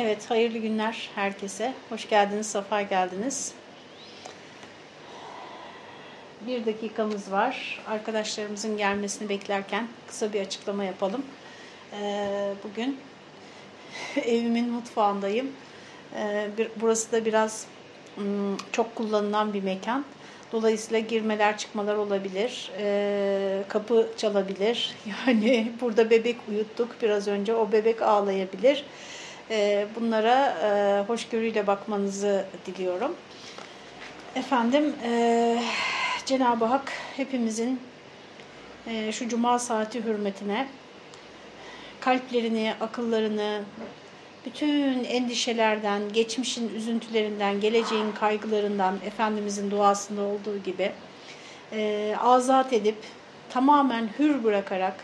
Evet, hayırlı günler herkese. Hoş geldiniz, safa geldiniz. Bir dakikamız var. Arkadaşlarımızın gelmesini beklerken kısa bir açıklama yapalım. Ee, bugün evimin mutfağındayım. Ee, burası da biraz hmm, çok kullanılan bir mekan. Dolayısıyla girmeler çıkmalar olabilir, e, kapı çalabilir. Yani burada bebek uyuttuk biraz önce o bebek ağlayabilir. Bunlara e, hoşgörüyle bakmanızı diliyorum. Efendim e, Cenab-ı Hak hepimizin e, şu cuma saati hürmetine kalplerini, akıllarını, bütün endişelerden, geçmişin üzüntülerinden, geleceğin kaygılarından Efendimizin duasında olduğu gibi azat edip tamamen hür bırakarak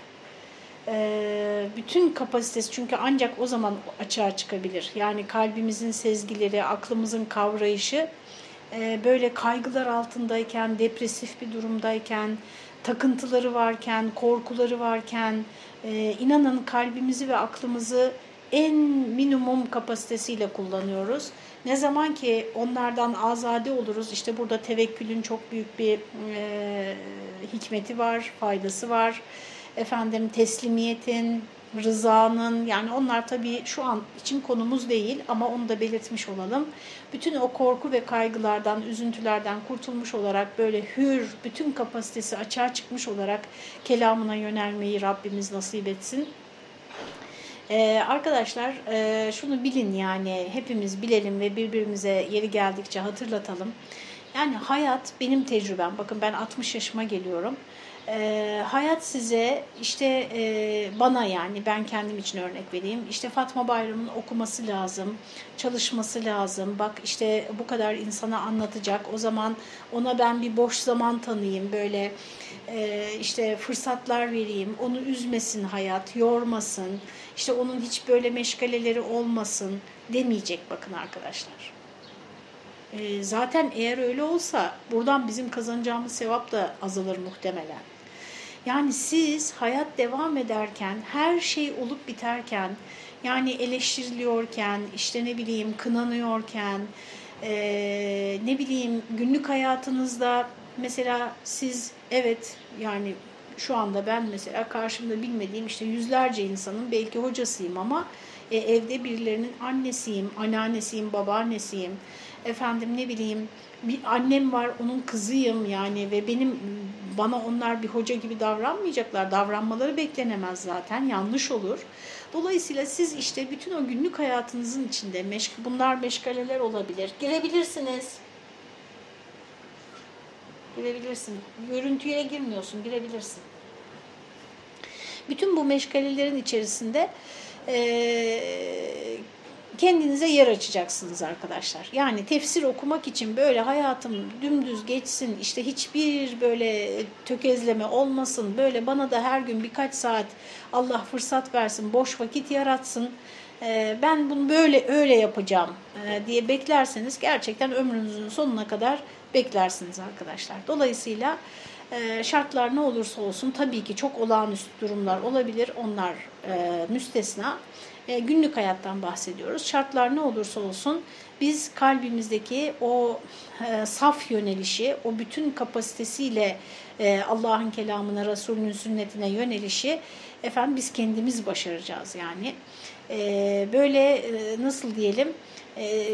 e, bütün kapasitesi çünkü ancak o zaman açığa çıkabilir. Yani kalbimizin sezgileri, aklımızın kavrayışı e, böyle kaygılar altındayken, depresif bir durumdayken, takıntıları varken, korkuları varken e, inanın kalbimizi ve aklımızı en minimum kapasitesiyle kullanıyoruz. Ne zaman ki onlardan azade oluruz, işte burada tevekkülün çok büyük bir e, hikmeti var, faydası var. Efendim teslimiyetin, rızanın yani onlar tabii şu an için konumuz değil ama onu da belirtmiş olalım. Bütün o korku ve kaygılardan, üzüntülerden kurtulmuş olarak böyle hür, bütün kapasitesi açığa çıkmış olarak kelamına yönelmeyi Rabbimiz nasip etsin. Ee, arkadaşlar e, şunu bilin yani hepimiz bilelim ve birbirimize yeri geldikçe hatırlatalım. Yani hayat benim tecrübem. Bakın ben 60 yaşıma geliyorum. Ee, hayat size işte e, bana yani ben kendim için örnek vereyim. İşte Fatma Bayram'ın okuması lazım, çalışması lazım. Bak işte bu kadar insana anlatacak. O zaman ona ben bir boş zaman tanıyayım böyle e, işte fırsatlar vereyim. Onu üzmesin hayat, yormasın işte onun hiç böyle meşgaleleri olmasın demeyecek bakın arkadaşlar. E, zaten eğer öyle olsa buradan bizim kazanacağımız sevap da azalır muhtemelen. Yani siz hayat devam ederken, her şey olup biterken, yani eleştiriliyorken, işte ne bileyim kınanıyorken, e, ne bileyim günlük hayatınızda mesela siz evet yani şu anda ben mesela karşımda bilmediğim işte yüzlerce insanın belki hocasıyım ama e, evde birilerinin annesiyim, anneannesiyim, babaannesiyim. Efendim ne bileyim bir annem var onun kızıyım yani ve benim bana onlar bir hoca gibi davranmayacaklar. Davranmaları beklenemez zaten yanlış olur. Dolayısıyla siz işte bütün o günlük hayatınızın içinde meşg bunlar meşgaleler olabilir. Girebilirsiniz. Girebilirsin. Görüntüye girmiyorsun, girebilirsin. Bütün bu meşgalelerin içerisinde e, kendinize yer açacaksınız arkadaşlar. Yani tefsir okumak için böyle hayatım dümdüz geçsin, işte hiçbir böyle tökezleme olmasın, böyle bana da her gün birkaç saat Allah fırsat versin, boş vakit yaratsın, ben bunu böyle öyle yapacağım diye beklerseniz gerçekten ömrünüzün sonuna kadar beklersiniz arkadaşlar. Dolayısıyla e, şartlar ne olursa olsun tabii ki çok olağanüstü durumlar olabilir. Onlar e, müstesna. E, günlük hayattan bahsediyoruz. Şartlar ne olursa olsun biz kalbimizdeki o e, saf yönelişi, o bütün kapasitesiyle e, Allah'ın kelamına, Resulünün sünnetine yönelişi efendim biz kendimiz başaracağız yani. E, böyle e, nasıl diyelim e,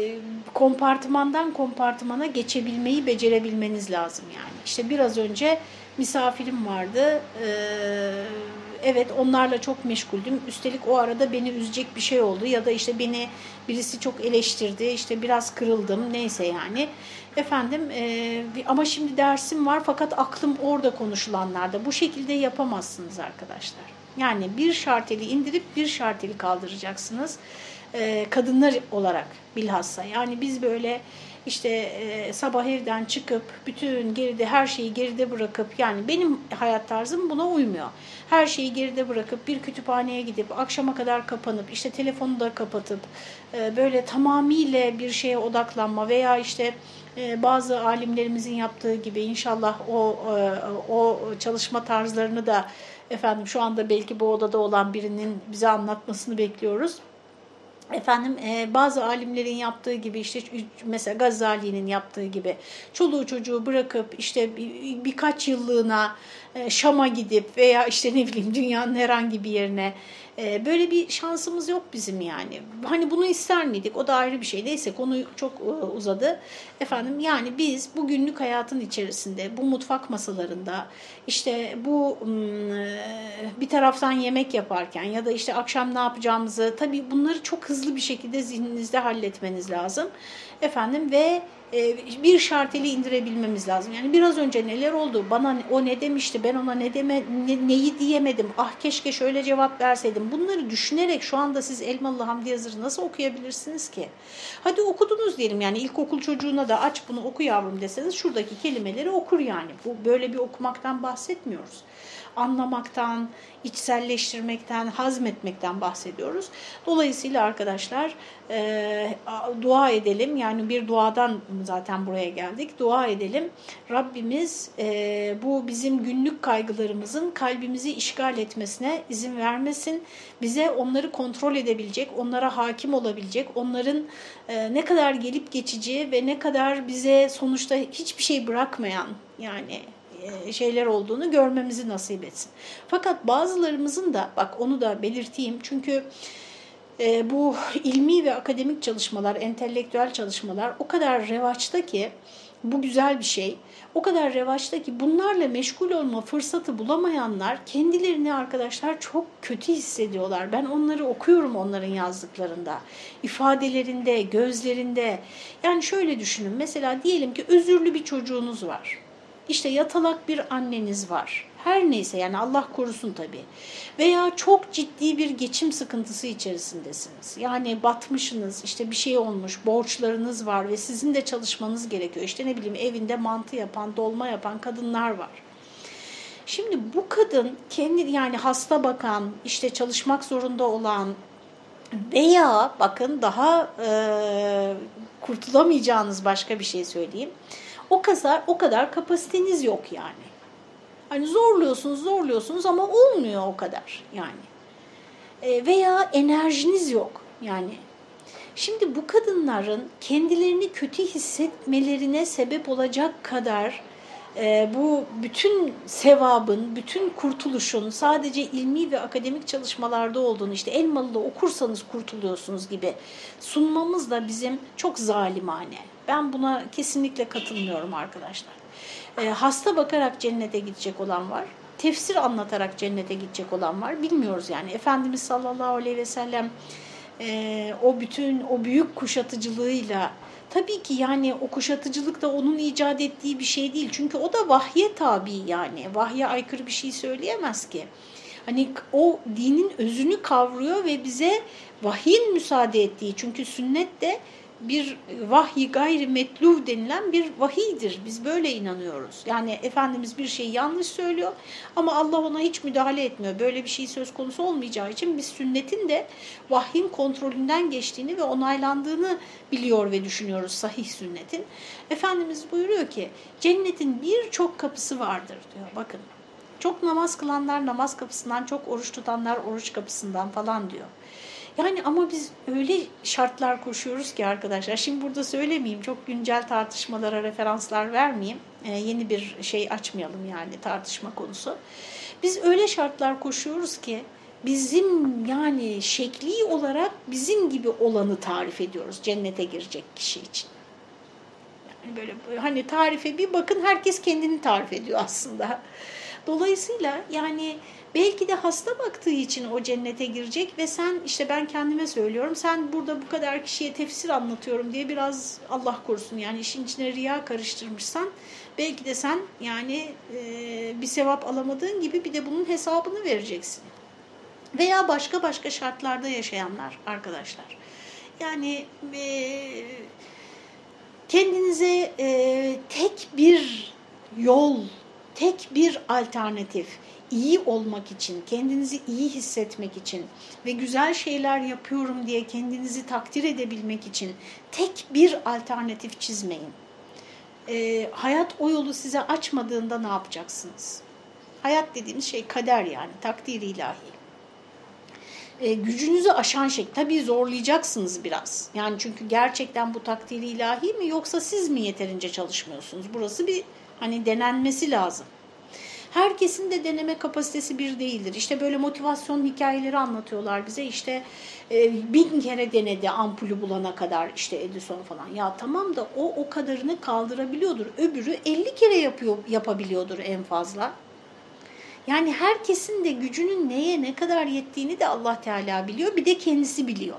kompartımandan kompartımana geçebilmeyi becerebilmeniz lazım yani. İşte biraz önce misafirim vardı. E, evet onlarla çok meşguldüm. Üstelik o arada beni üzecek bir şey oldu ya da işte beni birisi çok eleştirdi. İşte biraz kırıldım neyse yani. Efendim e, ama şimdi dersim var fakat aklım orada konuşulanlarda. Bu şekilde yapamazsınız arkadaşlar. Yani bir şarteli indirip bir şarteli kaldıracaksınız e, kadınlar olarak bilhassa. Yani biz böyle işte e, sabah evden çıkıp bütün geride her şeyi geride bırakıp yani benim hayat tarzım buna uymuyor. Her şeyi geride bırakıp bir kütüphaneye gidip akşama kadar kapanıp işte telefonu da kapatıp e, böyle tamamıyla bir şeye odaklanma veya işte e, bazı alimlerimizin yaptığı gibi inşallah o e, o çalışma tarzlarını da efendim şu anda belki bu odada olan birinin bize anlatmasını bekliyoruz. Efendim e, bazı alimlerin yaptığı gibi işte mesela Gazali'nin yaptığı gibi çoluğu çocuğu bırakıp işte bir, birkaç yıllığına e, Şam'a gidip veya işte ne bileyim dünyanın herhangi bir yerine e, böyle bir şansımız yok bizim yani. Hani bunu ister miydik? O da ayrı bir şey. Neyse konu çok e, uzadı. Efendim yani biz bu günlük hayatın içerisinde bu mutfak masalarında işte bu bir taraftan yemek yaparken ya da işte akşam ne yapacağımızı tabii bunları çok hızlı bir şekilde zihninizde halletmeniz lazım. Efendim ve e, bir şarteli indirebilmemiz lazım. Yani biraz önce neler oldu, bana o ne demişti, ben ona ne deme, ne, neyi diyemedim, ah keşke şöyle cevap verseydim. Bunları düşünerek şu anda siz Elmalı Hamdi Yazır'ı nasıl okuyabilirsiniz ki? Hadi okudunuz diyelim yani ilkokul çocuğuna da aç bunu oku yavrum deseniz şuradaki kelimeleri okur yani. Bu Böyle bir okumaktan bahsetmiyoruz anlamaktan, içselleştirmekten, hazmetmekten bahsediyoruz. Dolayısıyla arkadaşlar e, dua edelim. Yani bir duadan zaten buraya geldik. Dua edelim. Rabbimiz e, bu bizim günlük kaygılarımızın kalbimizi işgal etmesine izin vermesin. Bize onları kontrol edebilecek, onlara hakim olabilecek, onların e, ne kadar gelip geçici ve ne kadar bize sonuçta hiçbir şey bırakmayan yani şeyler olduğunu görmemizi nasip etsin. Fakat bazılarımızın da bak onu da belirteyim çünkü e, bu ilmi ve akademik çalışmalar, entelektüel çalışmalar o kadar revaçta ki bu güzel bir şey. O kadar revaçta ki bunlarla meşgul olma fırsatı bulamayanlar kendilerini arkadaşlar çok kötü hissediyorlar. Ben onları okuyorum onların yazdıklarında, ifadelerinde, gözlerinde. Yani şöyle düşünün mesela diyelim ki özürlü bir çocuğunuz var işte yatalak bir anneniz var. Her neyse yani Allah korusun tabii. Veya çok ciddi bir geçim sıkıntısı içerisindesiniz. Yani batmışsınız, işte bir şey olmuş, borçlarınız var ve sizin de çalışmanız gerekiyor. İşte ne bileyim evinde mantı yapan, dolma yapan kadınlar var. Şimdi bu kadın kendi yani hasta bakan, işte çalışmak zorunda olan veya bakın daha e, kurtulamayacağınız başka bir şey söyleyeyim o kadar o kadar kapasiteniz yok yani. Hani zorluyorsunuz, zorluyorsunuz ama olmuyor o kadar yani. E, veya enerjiniz yok yani. Şimdi bu kadınların kendilerini kötü hissetmelerine sebep olacak kadar e, bu bütün sevabın, bütün kurtuluşun sadece ilmi ve akademik çalışmalarda olduğunu işte Elmalı'da okursanız kurtuluyorsunuz gibi sunmamız da bizim çok zalimane. Ben buna kesinlikle katılmıyorum arkadaşlar. E, hasta bakarak cennete gidecek olan var. Tefsir anlatarak cennete gidecek olan var. Bilmiyoruz yani. Efendimiz sallallahu aleyhi ve sellem e, o bütün o büyük kuşatıcılığıyla tabii ki yani o kuşatıcılık da onun icat ettiği bir şey değil. Çünkü o da vahye tabi yani. Vahye aykırı bir şey söyleyemez ki. Hani o dinin özünü kavruyor ve bize vahyin müsaade ettiği. Çünkü sünnet de bir vahyi gayri metluv denilen bir vahiydir. Biz böyle inanıyoruz. Yani Efendimiz bir şeyi yanlış söylüyor ama Allah ona hiç müdahale etmiyor. Böyle bir şey söz konusu olmayacağı için biz sünnetin de vahyin kontrolünden geçtiğini ve onaylandığını biliyor ve düşünüyoruz sahih sünnetin. Efendimiz buyuruyor ki cennetin birçok kapısı vardır diyor. Bakın çok namaz kılanlar namaz kapısından, çok oruç tutanlar oruç kapısından falan diyor. Yani ama biz öyle şartlar koşuyoruz ki arkadaşlar. Şimdi burada söylemeyeyim, çok güncel tartışmalara referanslar vermeyeyim. Ee, yeni bir şey açmayalım yani tartışma konusu. Biz öyle şartlar koşuyoruz ki bizim yani şekli olarak bizim gibi olanı tarif ediyoruz cennete girecek kişi için. Yani böyle hani tarife bir bakın herkes kendini tarif ediyor aslında. Dolayısıyla yani Belki de hasta baktığı için o cennete girecek ve sen işte ben kendime söylüyorum sen burada bu kadar kişiye tefsir anlatıyorum diye biraz Allah korusun yani işin içine riya karıştırmışsan belki de sen yani e, bir sevap alamadığın gibi bir de bunun hesabını vereceksin. Veya başka başka şartlarda yaşayanlar arkadaşlar. Yani e, kendinize e, tek bir yol, tek bir alternatif iyi olmak için, kendinizi iyi hissetmek için ve güzel şeyler yapıyorum diye kendinizi takdir edebilmek için tek bir alternatif çizmeyin. Ee, hayat o yolu size açmadığında ne yapacaksınız? Hayat dediğimiz şey kader yani, takdir ilahi. e, gücünüzü aşan şey. Tabii zorlayacaksınız biraz. Yani çünkü gerçekten bu takdiri ilahi mi yoksa siz mi yeterince çalışmıyorsunuz? Burası bir hani denenmesi lazım. Herkesin de deneme kapasitesi bir değildir. İşte böyle motivasyon hikayeleri anlatıyorlar bize. İşte e, bin kere denedi ampulü bulana kadar işte Edison falan. Ya tamam da o o kadarını kaldırabiliyordur. Öbürü 50 kere yapıyor yapabiliyordur en fazla. Yani herkesin de gücünün neye ne kadar yettiğini de Allah Teala biliyor. Bir de kendisi biliyor.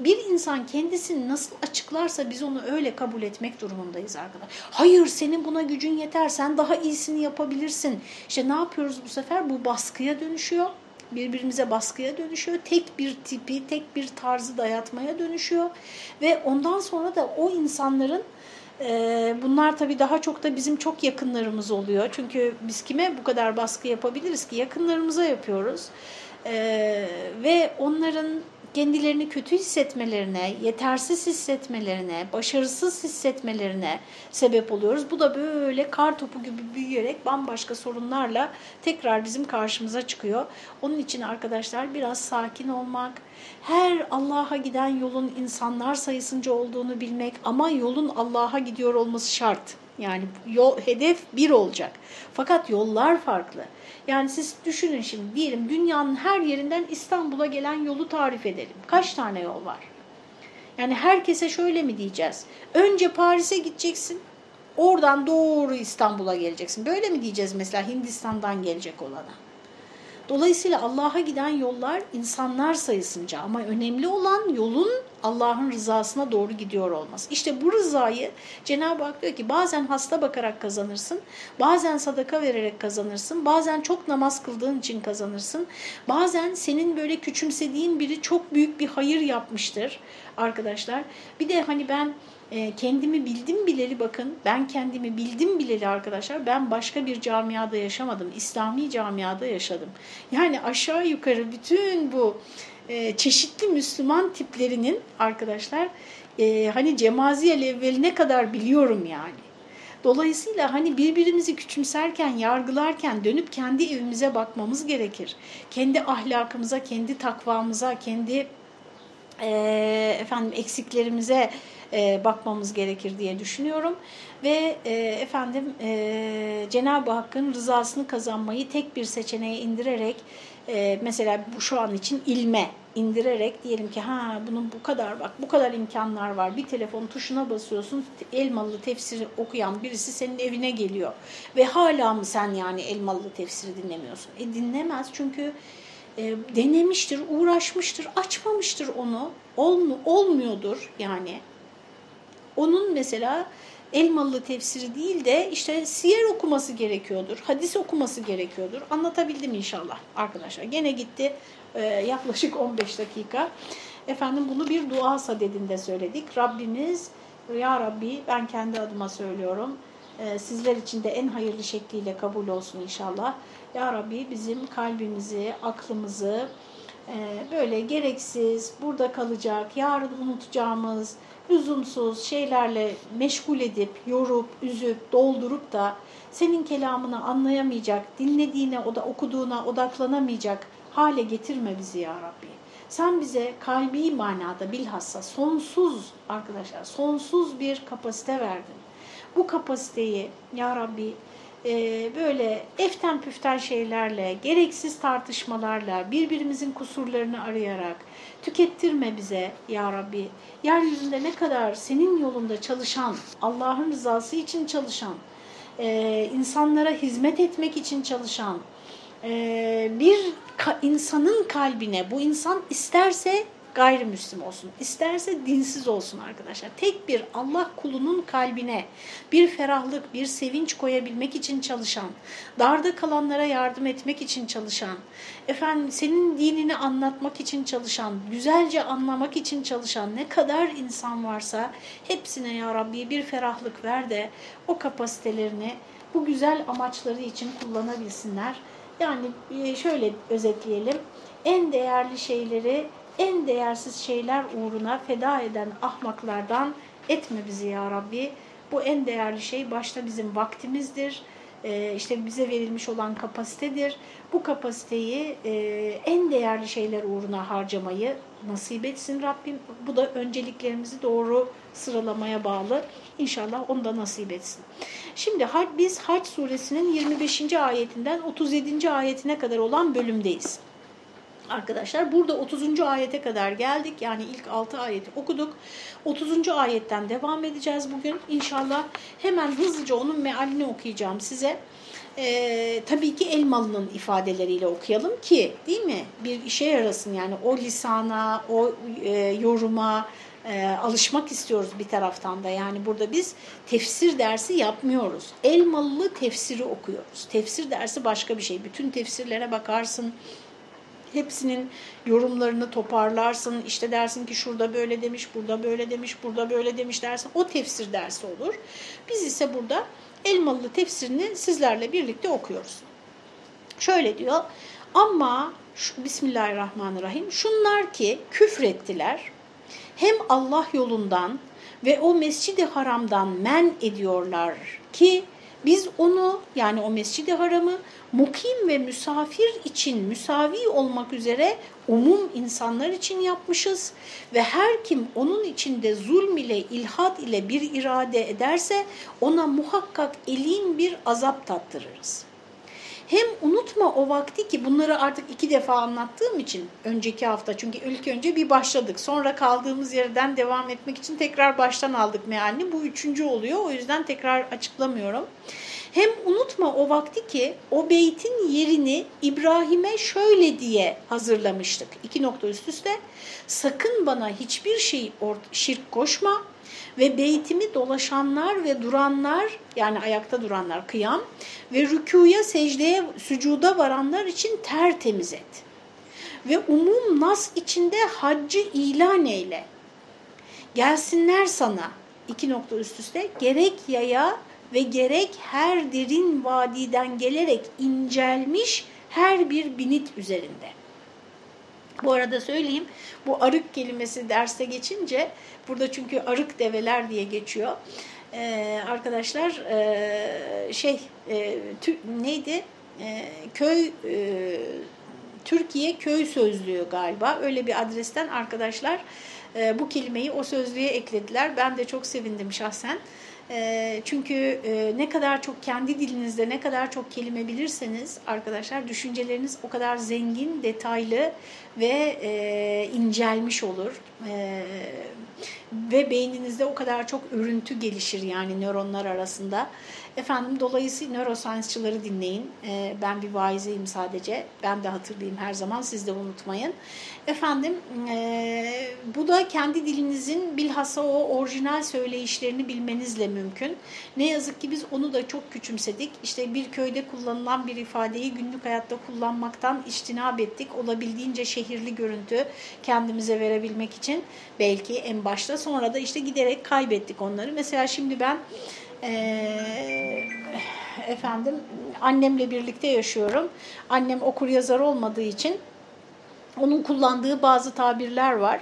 Bir insan kendisini nasıl açıklarsa biz onu öyle kabul etmek durumundayız arkadaşlar. Hayır senin buna gücün yeter, sen daha iyisini yapabilirsin. İşte ne yapıyoruz bu sefer? Bu baskıya dönüşüyor. Birbirimize baskıya dönüşüyor. Tek bir tipi, tek bir tarzı dayatmaya dönüşüyor. Ve ondan sonra da o insanların Bunlar tabii daha çok da bizim çok yakınlarımız oluyor. Çünkü biz kime bu kadar baskı yapabiliriz ki? Yakınlarımıza yapıyoruz. Ve onların kendilerini kötü hissetmelerine, yetersiz hissetmelerine, başarısız hissetmelerine sebep oluyoruz. Bu da böyle kar topu gibi büyüyerek bambaşka sorunlarla tekrar bizim karşımıza çıkıyor. Onun için arkadaşlar biraz sakin olmak, her Allah'a giden yolun insanlar sayısınca olduğunu bilmek ama yolun Allah'a gidiyor olması şart. Yani yol, hedef bir olacak. Fakat yollar farklı. Yani siz düşünün şimdi diyelim dünyanın her yerinden İstanbul'a gelen yolu tarif edelim. Kaç tane yol var? Yani herkese şöyle mi diyeceğiz? Önce Paris'e gideceksin, oradan doğru İstanbul'a geleceksin. Böyle mi diyeceğiz mesela Hindistan'dan gelecek olana? Dolayısıyla Allah'a giden yollar insanlar sayısınca ama önemli olan yolun Allah'ın rızasına doğru gidiyor olması. İşte bu rızayı Cenab-ı Hak diyor ki bazen hasta bakarak kazanırsın, bazen sadaka vererek kazanırsın, bazen çok namaz kıldığın için kazanırsın, bazen senin böyle küçümsediğin biri çok büyük bir hayır yapmıştır arkadaşlar. Bir de hani ben e, kendimi bildim bileli bakın ben kendimi bildim bileli arkadaşlar ben başka bir camiada yaşamadım. İslami camiada yaşadım. Yani aşağı yukarı bütün bu e, çeşitli Müslüman tiplerinin arkadaşlar e, hani cemaziyel evveline kadar biliyorum yani. Dolayısıyla hani birbirimizi küçümserken, yargılarken dönüp kendi evimize bakmamız gerekir. Kendi ahlakımıza, kendi takvamıza, kendi e, efendim eksiklerimize e, bakmamız gerekir diye düşünüyorum. Ve e, efendim e, Cenab-ı Hakk'ın rızasını kazanmayı tek bir seçeneğe indirerek mesela bu şu an için ilme indirerek diyelim ki ha bunun bu kadar bak bu kadar imkanlar var. Bir telefon tuşuna basıyorsun elmalı tefsiri okuyan birisi senin evine geliyor. Ve hala mı sen yani elmalı tefsiri dinlemiyorsun? E dinlemez çünkü e, denemiştir, uğraşmıştır, açmamıştır onu. Olmu, olmuyordur yani. Onun mesela Elmalı tefsiri değil de işte siyer okuması gerekiyordur, hadis okuması gerekiyordur. Anlatabildim inşallah arkadaşlar. Gene gitti e, yaklaşık 15 dakika. Efendim bunu bir dua sadedinde söyledik. Rabbimiz, Ya Rabbi ben kendi adıma söylüyorum. E, sizler için de en hayırlı şekliyle kabul olsun inşallah. Ya Rabbi bizim kalbimizi, aklımızı e, böyle gereksiz, burada kalacak, yarın unutacağımız, lüzumsuz şeylerle meşgul edip, yorup, üzüp, doldurup da senin kelamını anlayamayacak, dinlediğine, o da okuduğuna odaklanamayacak hale getirme bizi ya Rabbi. Sen bize kalbi manada bilhassa sonsuz arkadaşlar, sonsuz bir kapasite verdin. Bu kapasiteyi ya Rabbi e, böyle eften püften şeylerle, gereksiz tartışmalarla, birbirimizin kusurlarını arayarak tükettirme bize ya Rabbi. Yeryüzünde ne kadar senin yolunda çalışan, Allah'ın rızası için çalışan, e, insanlara hizmet etmek için çalışan e, bir insanın kalbine, bu insan isterse gayrimüslim olsun, isterse dinsiz olsun arkadaşlar. Tek bir Allah kulunun kalbine bir ferahlık, bir sevinç koyabilmek için çalışan, darda kalanlara yardım etmek için çalışan, efendim senin dinini anlatmak için çalışan, güzelce anlamak için çalışan ne kadar insan varsa hepsine ya Rabbi bir ferahlık ver de o kapasitelerini bu güzel amaçları için kullanabilsinler. Yani e, şöyle özetleyelim. En değerli şeyleri en değersiz şeyler uğruna feda eden ahmaklardan etme bizi ya Rabbi. Bu en değerli şey başta bizim vaktimizdir, e, işte bize verilmiş olan kapasitedir. Bu kapasiteyi e, en değerli şeyler uğruna harcamayı nasip etsin Rabbim. Bu da önceliklerimizi doğru sıralamaya bağlı. İnşallah onu da nasip etsin. Şimdi biz Hac suresinin 25. ayetinden 37. ayetine kadar olan bölümdeyiz. Arkadaşlar burada 30. ayete kadar geldik. Yani ilk 6 ayeti okuduk. 30. ayetten devam edeceğiz bugün. İnşallah hemen hızlıca onun mealini okuyacağım size. Ee, tabii ki Elmalı'nın ifadeleriyle okuyalım ki değil mi? Bir işe yarasın yani o lisana, o e, yoruma, e, alışmak istiyoruz bir taraftan da. Yani burada biz tefsir dersi yapmıyoruz. Elmalı tefsiri okuyoruz. Tefsir dersi başka bir şey. Bütün tefsirlere bakarsın. Hepsinin yorumlarını toparlarsın. İşte dersin ki şurada böyle demiş, burada böyle demiş, burada böyle demiş dersin. O tefsir dersi olur. Biz ise burada Elmalı tefsirini sizlerle birlikte okuyoruz. Şöyle diyor. Ama Bismillahirrahmanirrahim. Şunlar ki küfrettiler hem Allah yolundan ve o mescidi haramdan men ediyorlar ki biz onu yani o mescidi haramı mukim ve misafir için müsavi olmak üzere umum insanlar için yapmışız ve her kim onun içinde zulm ile ilhat ile bir irade ederse ona muhakkak elin bir azap tattırırız. Hem unutma o vakti ki bunları artık iki defa anlattığım için önceki hafta çünkü ilk önce bir başladık. Sonra kaldığımız yerden devam etmek için tekrar baştan aldık mealini. Bu üçüncü oluyor o yüzden tekrar açıklamıyorum. Hem unutma o vakti ki o beytin yerini İbrahim'e şöyle diye hazırlamıştık. İki nokta üst üste. Sakın bana hiçbir şey şirk koşma ve beytimi dolaşanlar ve duranlar yani ayakta duranlar kıyam ve rükuya secdeye sücuda varanlar için tertemiz et. Ve umum nas içinde haccı ilan eyle. Gelsinler sana iki nokta üst üste gerek yaya ve gerek her derin vadiden gelerek incelmiş her bir binit üzerinde. Bu arada söyleyeyim bu arık kelimesi derste geçince burada çünkü arık develer diye geçiyor. Ee, arkadaşlar e, şey e, tü, neydi e, köy e, Türkiye köy sözlüğü galiba öyle bir adresten arkadaşlar e, bu kelimeyi o sözlüğe eklediler. Ben de çok sevindim şahsen. E, çünkü e, ne kadar çok kendi dilinizde ne kadar çok kelime bilirseniz arkadaşlar düşünceleriniz o kadar zengin, detaylı ve e, incelmiş olur. E, ve beyninizde o kadar çok örüntü gelişir yani nöronlar arasında. Efendim dolayısıyla nöroscience'çıları dinleyin. Ee, ben bir vaizeyim sadece. Ben de hatırlayayım her zaman. Siz de unutmayın. Efendim e, bu da kendi dilinizin bilhassa o orijinal söyleyişlerini bilmenizle mümkün. Ne yazık ki biz onu da çok küçümsedik. İşte bir köyde kullanılan bir ifadeyi günlük hayatta kullanmaktan iştinab ettik. Olabildiğince şehirli görüntü kendimize verebilmek için belki en başta. Sonra da işte giderek kaybettik onları. Mesela şimdi ben e, efendim annemle birlikte yaşıyorum. Annem okur yazar olmadığı için onun kullandığı bazı tabirler var.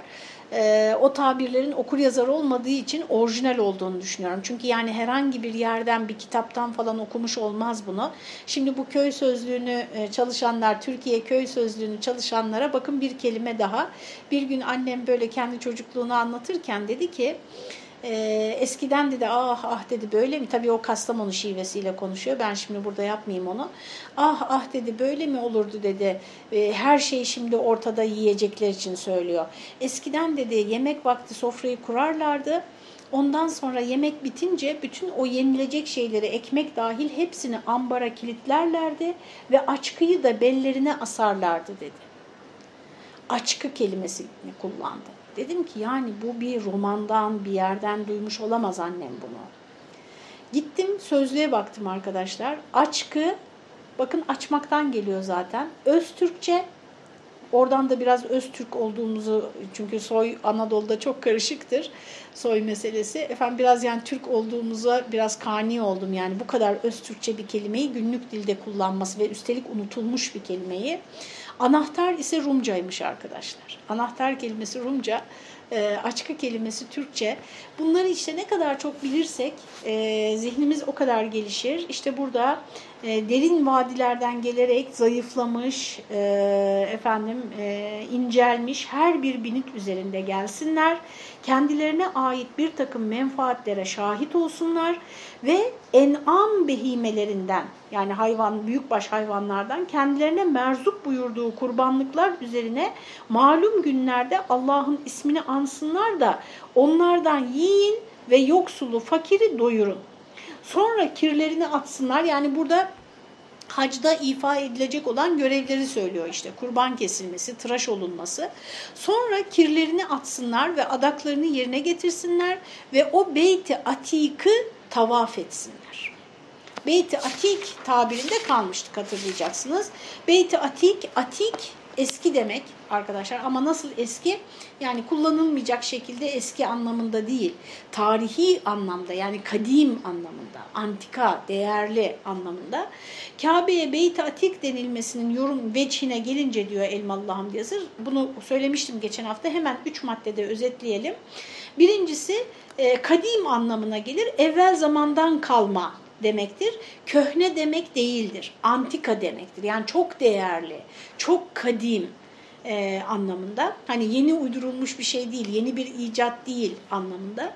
E, o tabirlerin okur yazar olmadığı için orijinal olduğunu düşünüyorum. Çünkü yani herhangi bir yerden bir kitaptan falan okumuş olmaz bunu. Şimdi bu köy sözlüğünü e, çalışanlar, Türkiye köy sözlüğünü çalışanlara bakın bir kelime daha. Bir gün annem böyle kendi çocukluğunu anlatırken dedi ki ee, eskiden dedi ah ah dedi böyle mi? Tabii o Kastamonu şivesiyle konuşuyor. Ben şimdi burada yapmayayım onu. Ah ah dedi böyle mi olurdu dedi. Ee, her şey şimdi ortada yiyecekler için söylüyor. Eskiden dedi yemek vakti sofrayı kurarlardı. Ondan sonra yemek bitince bütün o yenilecek şeyleri ekmek dahil hepsini ambara kilitlerlerdi ve açkıyı da bellerine asarlardı dedi. Açkı kelimesini kullandı. Dedim ki yani bu bir romandan bir yerden duymuş olamaz annem bunu. Gittim sözlüğe baktım arkadaşlar. Açkı bakın açmaktan geliyor zaten. Öz Türkçe oradan da biraz öz Türk olduğumuzu çünkü soy Anadolu'da çok karışıktır soy meselesi. Efendim biraz yani Türk olduğumuza biraz kani oldum yani bu kadar öz Türkçe bir kelimeyi günlük dilde kullanması ve üstelik unutulmuş bir kelimeyi. Anahtar ise Rumcaymış arkadaşlar. Anahtar kelimesi Rumca. e, açkı kelimesi Türkçe. Bunları işte ne kadar çok bilirsek e, zihnimiz o kadar gelişir. İşte burada e, derin vadilerden gelerek zayıflamış, e, efendim e, incelmiş her bir binit üzerinde gelsinler. Kendilerine ait bir takım menfaatlere şahit olsunlar ve en'am behimelerinden yani hayvan büyükbaş hayvanlardan kendilerine merzuk buyurduğu kurbanlıklar üzerine malum günlerde Allah'ın ismini ansınlar da onlardan yiyin ve yoksulu fakiri doyurun. Sonra kirlerini atsınlar. Yani burada hacda ifa edilecek olan görevleri söylüyor işte. Kurban kesilmesi, tıraş olunması. Sonra kirlerini atsınlar ve adaklarını yerine getirsinler ve o beyti atikı tavaf etsinler. Beyti atik tabirinde kalmıştık hatırlayacaksınız. Beyti atik, atik eski demek arkadaşlar ama nasıl eski? Yani kullanılmayacak şekilde eski anlamında değil. Tarihi anlamda yani kadim anlamında, antika, değerli anlamında. Kabe'ye Beyt-i Atik denilmesinin yorum veçhine gelince diyor Elmalı Hamdi Yazır. Bunu söylemiştim geçen hafta hemen üç maddede özetleyelim. Birincisi e, kadim anlamına gelir. Evvel zamandan kalma demektir. Köhne demek değildir. Antika demektir. Yani çok değerli, çok kadim e, anlamında. Hani yeni uydurulmuş bir şey değil, yeni bir icat değil anlamında.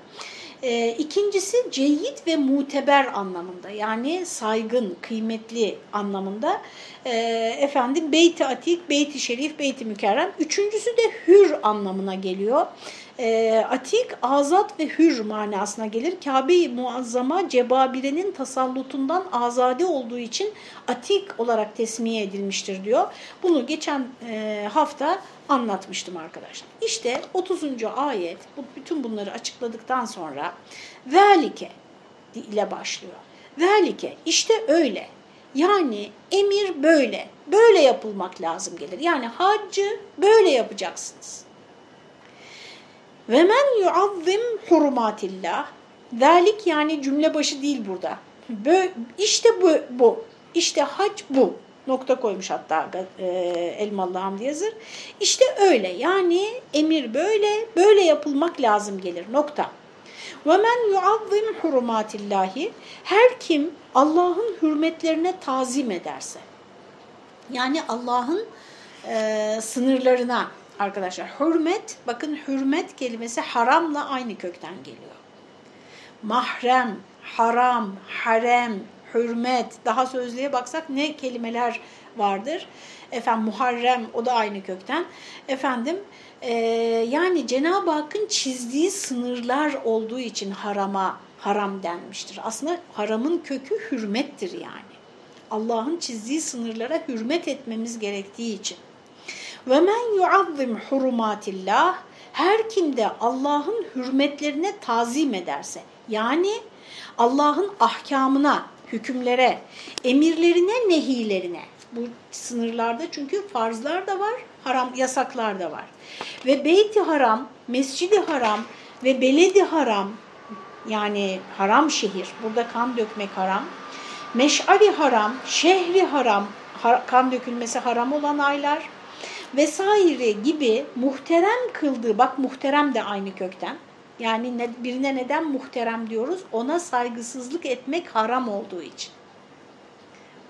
E, ikincisi ceyyid ve muteber anlamında yani saygın, kıymetli anlamında. E, efendim beyti atik, beyti şerif, beyti mükerrem. Üçüncüsü de hür anlamına geliyor e, atik, azat ve hür manasına gelir. Kabe-i Muazzama Cebabire'nin tasallutundan azade olduğu için atik olarak tesmiye edilmiştir diyor. Bunu geçen e, hafta anlatmıştım arkadaşlar. İşte 30. ayet bu, bütün bunları açıkladıktan sonra velike ile başlıyor. Velike işte öyle. Yani emir böyle. Böyle yapılmak lazım gelir. Yani haccı böyle yapacaksınız. Ve men yuazzim hurumatillah. Zalik yani cümle başı değil burada. Bö işte bu, bu. İşte hac bu. Nokta koymuş hatta e, Elmalı Hamdi Yazır. İşte öyle yani emir böyle, böyle yapılmak lazım gelir. Nokta. وَمَنْ يُعَظِّمْ حُرُمَاتِ Her kim Allah'ın hürmetlerine tazim ederse, yani Allah'ın e, sınırlarına arkadaşlar. Hürmet, bakın hürmet kelimesi haramla aynı kökten geliyor. Mahrem, haram, harem, hürmet, daha sözlüğe baksak ne kelimeler vardır? Efendim muharrem, o da aynı kökten. Efendim, e, yani Cenab-ı Hakk'ın çizdiği sınırlar olduğu için harama haram denmiştir. Aslında haramın kökü hürmettir yani. Allah'ın çizdiği sınırlara hürmet etmemiz gerektiği için. Ve men yuazzim hurumatillah her kimde Allah'ın hürmetlerine tazim ederse yani Allah'ın ahkamına, hükümlere, emirlerine, nehilerine bu sınırlarda çünkü farzlar da var, haram yasaklar da var. Ve beyti haram, mescidi haram ve beledi haram yani haram şehir, burada kan dökmek haram, meş'ari haram, şehri haram, kan dökülmesi haram olan aylar, vesaire gibi muhterem kıldığı, bak muhterem de aynı kökten. Yani ne, birine neden muhterem diyoruz? Ona saygısızlık etmek haram olduğu için.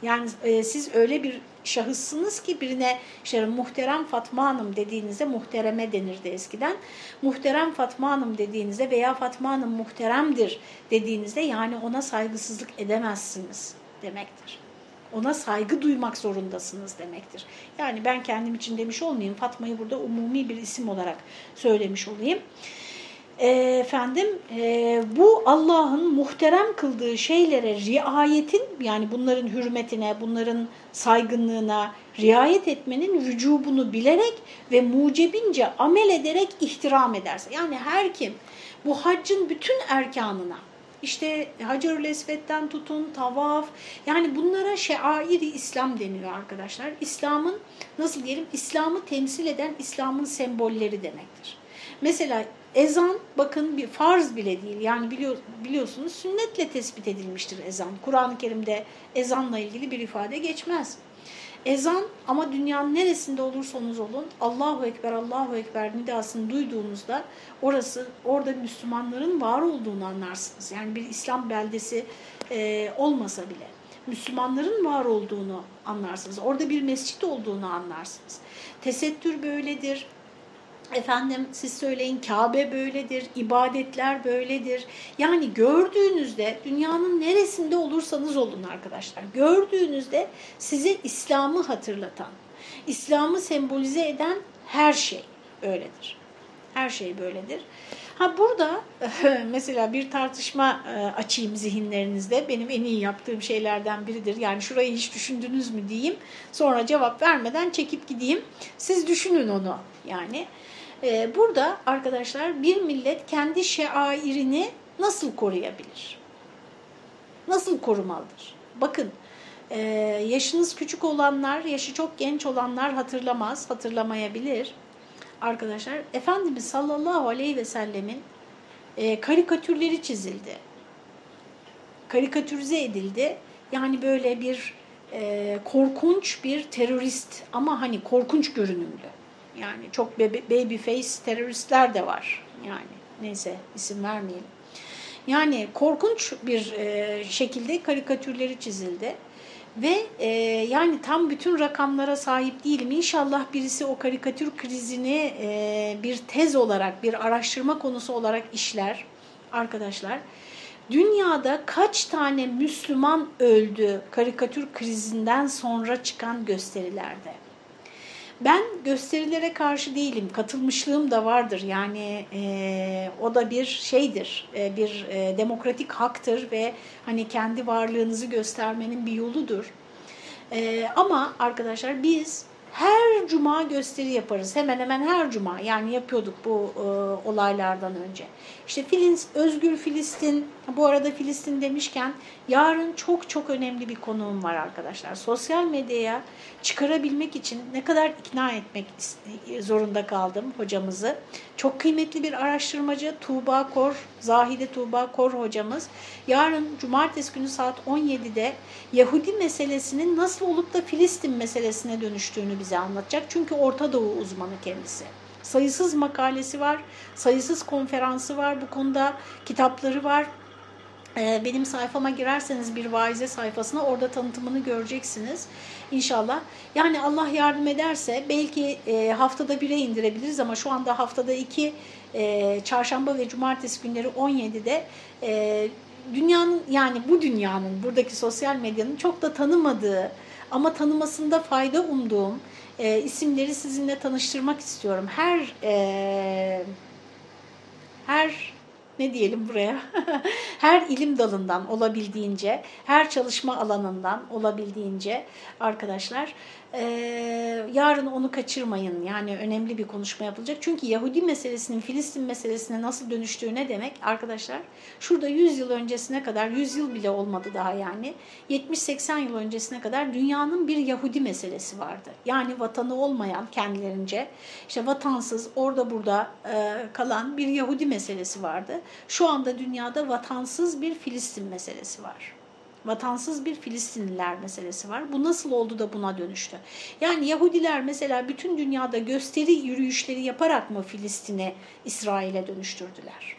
Yani e, siz öyle bir şahıssınız ki birine işte muhterem Fatma Hanım dediğinizde muhtereme denirdi eskiden. Muhterem Fatma Hanım dediğinizde veya Fatma Hanım muhteremdir dediğinizde yani ona saygısızlık edemezsiniz demektir ona saygı duymak zorundasınız demektir. Yani ben kendim için demiş olmayayım, Fatma'yı burada umumi bir isim olarak söylemiş olayım. E, efendim e, bu Allah'ın muhterem kıldığı şeylere riayetin yani bunların hürmetine, bunların saygınlığına riayet etmenin vücubunu bilerek ve mucebince amel ederek ihtiram ederse. Yani her kim bu haccın bütün erkanına işte Hacerül Esved'den tutun, tavaf. Yani bunlara şeairi İslam deniyor arkadaşlar. İslam'ın nasıl diyelim İslam'ı temsil eden İslam'ın sembolleri demektir. Mesela ezan bakın bir farz bile değil. Yani biliyor, biliyorsunuz sünnetle tespit edilmiştir ezan. Kur'an-ı Kerim'de ezanla ilgili bir ifade geçmez. Ezan ama dünyanın neresinde olursanız olun Allahu Ekber, Allahu Ekber nidasını duyduğunuzda orası orada Müslümanların var olduğunu anlarsınız. Yani bir İslam beldesi e, olmasa bile Müslümanların var olduğunu anlarsınız. Orada bir mescit olduğunu anlarsınız. Tesettür böyledir, Efendim siz söyleyin Kabe böyledir, ibadetler böyledir. Yani gördüğünüzde dünyanın neresinde olursanız olun arkadaşlar. Gördüğünüzde size İslam'ı hatırlatan, İslam'ı sembolize eden her şey öyledir. Her şey böyledir. Ha burada mesela bir tartışma e, açayım zihinlerinizde. Benim en iyi yaptığım şeylerden biridir. Yani şurayı hiç düşündünüz mü diyeyim. Sonra cevap vermeden çekip gideyim. Siz düşünün onu yani. Ee, burada arkadaşlar bir millet kendi şairini nasıl koruyabilir? Nasıl korumalıdır? Bakın e, yaşınız küçük olanlar, yaşı çok genç olanlar hatırlamaz, hatırlamayabilir. Arkadaşlar Efendimiz sallallahu aleyhi ve sellemin e, karikatürleri çizildi. Karikatürize edildi. Yani böyle bir e, korkunç bir terörist ama hani korkunç görünümlü yani çok baby face teröristler de var. Yani neyse isim vermeyelim. Yani korkunç bir e, şekilde karikatürleri çizildi. Ve e, yani tam bütün rakamlara sahip değilim. İnşallah birisi o karikatür krizini e, bir tez olarak, bir araştırma konusu olarak işler arkadaşlar. Dünyada kaç tane Müslüman öldü karikatür krizinden sonra çıkan gösterilerde? Ben gösterilere karşı değilim, katılmışlığım da vardır. Yani e, o da bir şeydir, e, bir e, demokratik haktır ve hani kendi varlığınızı göstermenin bir yoludur. E, ama arkadaşlar biz her cuma gösteri yaparız. Hemen hemen her cuma yani yapıyorduk bu e, olaylardan önce. İşte Filins, Özgür Filistin, bu arada Filistin demişken yarın çok çok önemli bir konuğum var arkadaşlar. Sosyal medyaya çıkarabilmek için ne kadar ikna etmek zorunda kaldım hocamızı. Çok kıymetli bir araştırmacı Tuğba Kor, Zahide Tuğba Kor hocamız. Yarın cumartesi günü saat 17'de Yahudi meselesinin nasıl olup da Filistin meselesine dönüştüğünü bize anlatacak. Çünkü Orta Doğu uzmanı kendisi. Sayısız makalesi var, sayısız konferansı var bu konuda, kitapları var. Ee, benim sayfama girerseniz bir vaize sayfasına orada tanıtımını göreceksiniz inşallah. Yani Allah yardım ederse belki e, haftada bire indirebiliriz ama şu anda haftada iki e, çarşamba ve cumartesi günleri 17'de e, dünyanın yani bu dünyanın buradaki sosyal medyanın çok da tanımadığı ama tanımasında fayda umduğum e, isimleri sizinle tanıştırmak istiyorum. Her e, her ne diyelim buraya her ilim dalından olabildiğince, her çalışma alanından olabildiğince arkadaşlar e, yarın onu kaçırmayın. Yani önemli bir konuşma yapılacak. Çünkü Yahudi meselesinin Filistin meselesine nasıl dönüştüğü ne demek arkadaşlar? Şurada 100 yıl öncesine kadar, 100 yıl bile olmadı daha yani, 70-80 yıl öncesine kadar dünyanın bir Yahudi meselesi vardı. Yani vatanı olmayan kendilerince, işte vatansız, orada burada e, kalan bir Yahudi meselesi vardı. Şu anda dünyada vatansız bir Filistin meselesi var vatansız bir Filistinliler meselesi var. Bu nasıl oldu da buna dönüştü? Yani Yahudiler mesela bütün dünyada gösteri yürüyüşleri yaparak mı Filistin'i İsrail'e dönüştürdüler?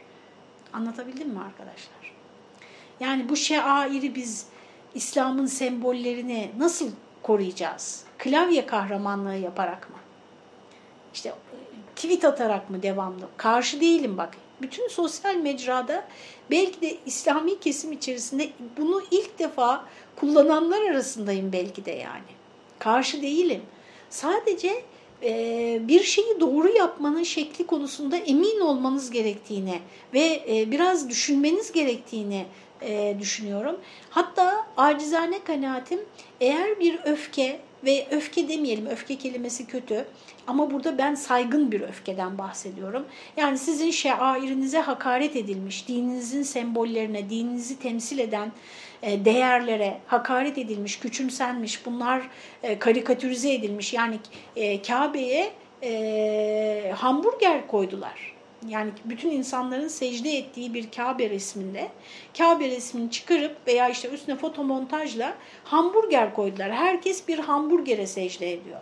Anlatabildim mi arkadaşlar? Yani bu şairi biz İslam'ın sembollerini nasıl koruyacağız? Klavye kahramanlığı yaparak mı? İşte tweet atarak mı devamlı? Karşı değilim bak bütün sosyal mecrada belki de İslami kesim içerisinde bunu ilk defa kullananlar arasındayım belki de yani. Karşı değilim. Sadece e, bir şeyi doğru yapmanın şekli konusunda emin olmanız gerektiğini ve e, biraz düşünmeniz gerektiğini e, düşünüyorum. Hatta acizane kanaatim eğer bir öfke ve öfke demeyelim, öfke kelimesi kötü ama burada ben saygın bir öfkeden bahsediyorum. Yani sizin şairinize hakaret edilmiş, dininizin sembollerine, dininizi temsil eden e, değerlere hakaret edilmiş, küçümsenmiş, bunlar e, karikatürize edilmiş. Yani e, Kabe'ye hamburger koydular. Yani bütün insanların secde ettiği bir Kabe resminde Kabe resmini çıkarıp veya işte üstüne fotomontajla hamburger koydular. Herkes bir hamburgere secde ediyor.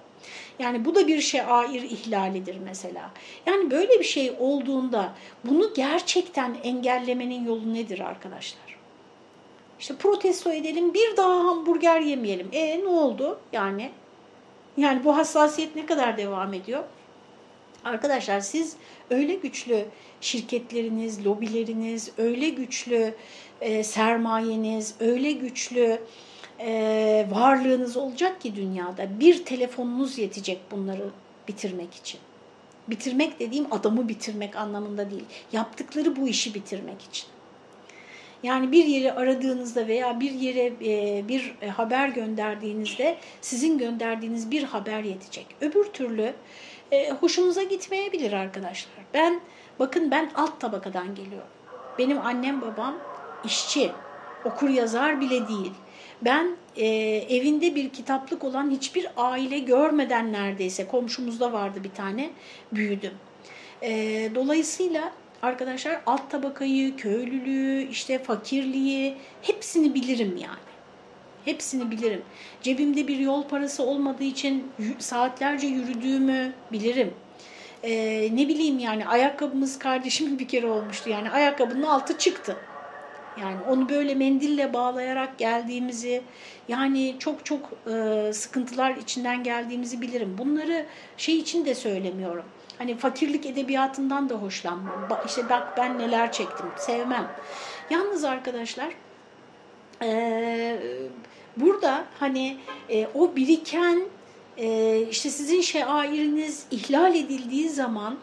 Yani bu da bir şair ihlalidir mesela. Yani böyle bir şey olduğunda bunu gerçekten engellemenin yolu nedir arkadaşlar? İşte protesto edelim bir daha hamburger yemeyelim. E ne oldu yani? Yani bu hassasiyet ne kadar devam ediyor? Arkadaşlar siz öyle güçlü şirketleriniz, lobileriniz, öyle güçlü e, sermayeniz, öyle güçlü e, varlığınız olacak ki dünyada bir telefonunuz yetecek bunları bitirmek için. Bitirmek dediğim adamı bitirmek anlamında değil. Yaptıkları bu işi bitirmek için. Yani bir yeri aradığınızda veya bir yere e, bir haber gönderdiğinizde sizin gönderdiğiniz bir haber yetecek. Öbür türlü e, hoşunuza gitmeyebilir arkadaşlar. Ben bakın ben alt tabakadan geliyorum. Benim annem babam işçi, okur yazar bile değil. Ben e, evinde bir kitaplık olan hiçbir aile görmeden neredeyse komşumuzda vardı bir tane büyüdüm. E, dolayısıyla arkadaşlar alt tabakayı, köylülüğü, işte fakirliği hepsini bilirim yani. Hepsini bilirim. Cebimde bir yol parası olmadığı için saatlerce yürüdüğümü bilirim. Ee, ne bileyim yani ayakkabımız kardeşimin bir kere olmuştu. Yani ayakkabının altı çıktı. Yani onu böyle mendille bağlayarak geldiğimizi, yani çok çok e, sıkıntılar içinden geldiğimizi bilirim. Bunları şey için de söylemiyorum. Hani fakirlik edebiyatından da hoşlanmam. Ba işte bak ben neler çektim, sevmem. Yalnız arkadaşlar, e, burada hani e, o biriken, e, işte sizin şairiniz ihlal edildiği zaman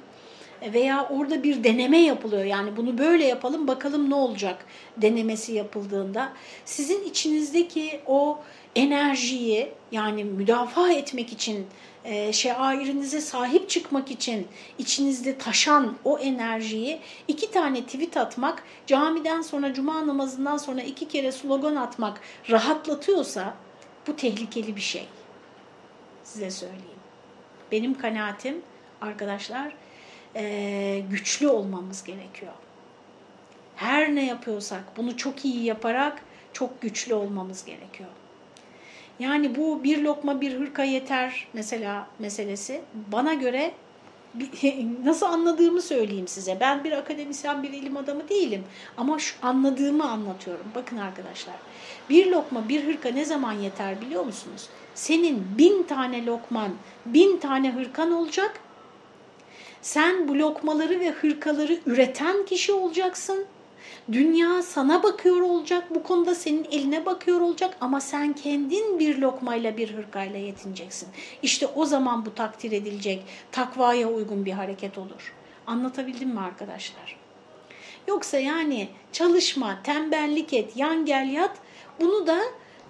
veya orada bir deneme yapılıyor. Yani bunu böyle yapalım bakalım ne olacak denemesi yapıldığında sizin içinizdeki o enerjiyi yani müdafaa etmek için e, şairinize sahip çıkmak için içinizde taşan o enerjiyi iki tane tweet atmak, camiden sonra cuma namazından sonra iki kere slogan atmak rahatlatıyorsa bu tehlikeli bir şey. Size söyleyeyim. Benim kanaatim arkadaşlar e, güçlü olmamız gerekiyor. Her ne yapıyorsak bunu çok iyi yaparak çok güçlü olmamız gerekiyor. Yani bu bir lokma bir hırka yeter mesela meselesi bana göre nasıl anladığımı söyleyeyim size. Ben bir akademisyen, bir ilim adamı değilim. Ama şu anladığımı anlatıyorum. Bakın arkadaşlar. Bir lokma, bir hırka ne zaman yeter biliyor musunuz? Senin bin tane lokman, bin tane hırkan olacak sen bu lokmaları ve hırkaları üreten kişi olacaksın. Dünya sana bakıyor olacak, bu konuda senin eline bakıyor olacak ama sen kendin bir lokmayla bir hırkayla yetineceksin. İşte o zaman bu takdir edilecek, takvaya uygun bir hareket olur. Anlatabildim mi arkadaşlar? Yoksa yani çalışma, tembellik et, yan gel yat bunu da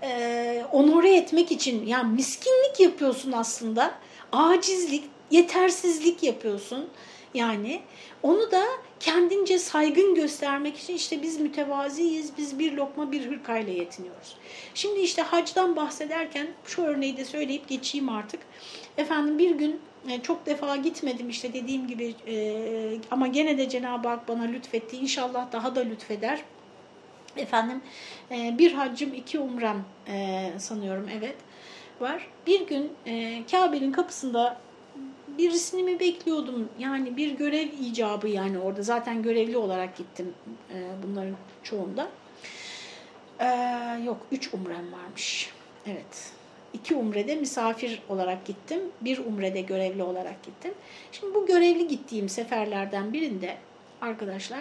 e, onore etmek için yani miskinlik yapıyorsun aslında. Acizlik, yetersizlik yapıyorsun. Yani onu da kendince saygın göstermek için işte biz mütevaziyiz, biz bir lokma bir hırkayla yetiniyoruz. Şimdi işte hacdan bahsederken şu örneği de söyleyip geçeyim artık. Efendim bir gün e, çok defa gitmedim işte dediğim gibi e, ama gene de Cenab-ı Hak bana lütfetti. İnşallah daha da lütfeder. Efendim e, bir haccım iki umrem sanıyorum evet var. Bir gün Kabe'nin kapısında birisini mi bekliyordum? Yani bir görev icabı yani orada. Zaten görevli olarak gittim e, bunların çoğunda. E, yok, üç umrem varmış. Evet. İki umrede misafir olarak gittim. Bir umrede görevli olarak gittim. Şimdi bu görevli gittiğim seferlerden birinde arkadaşlar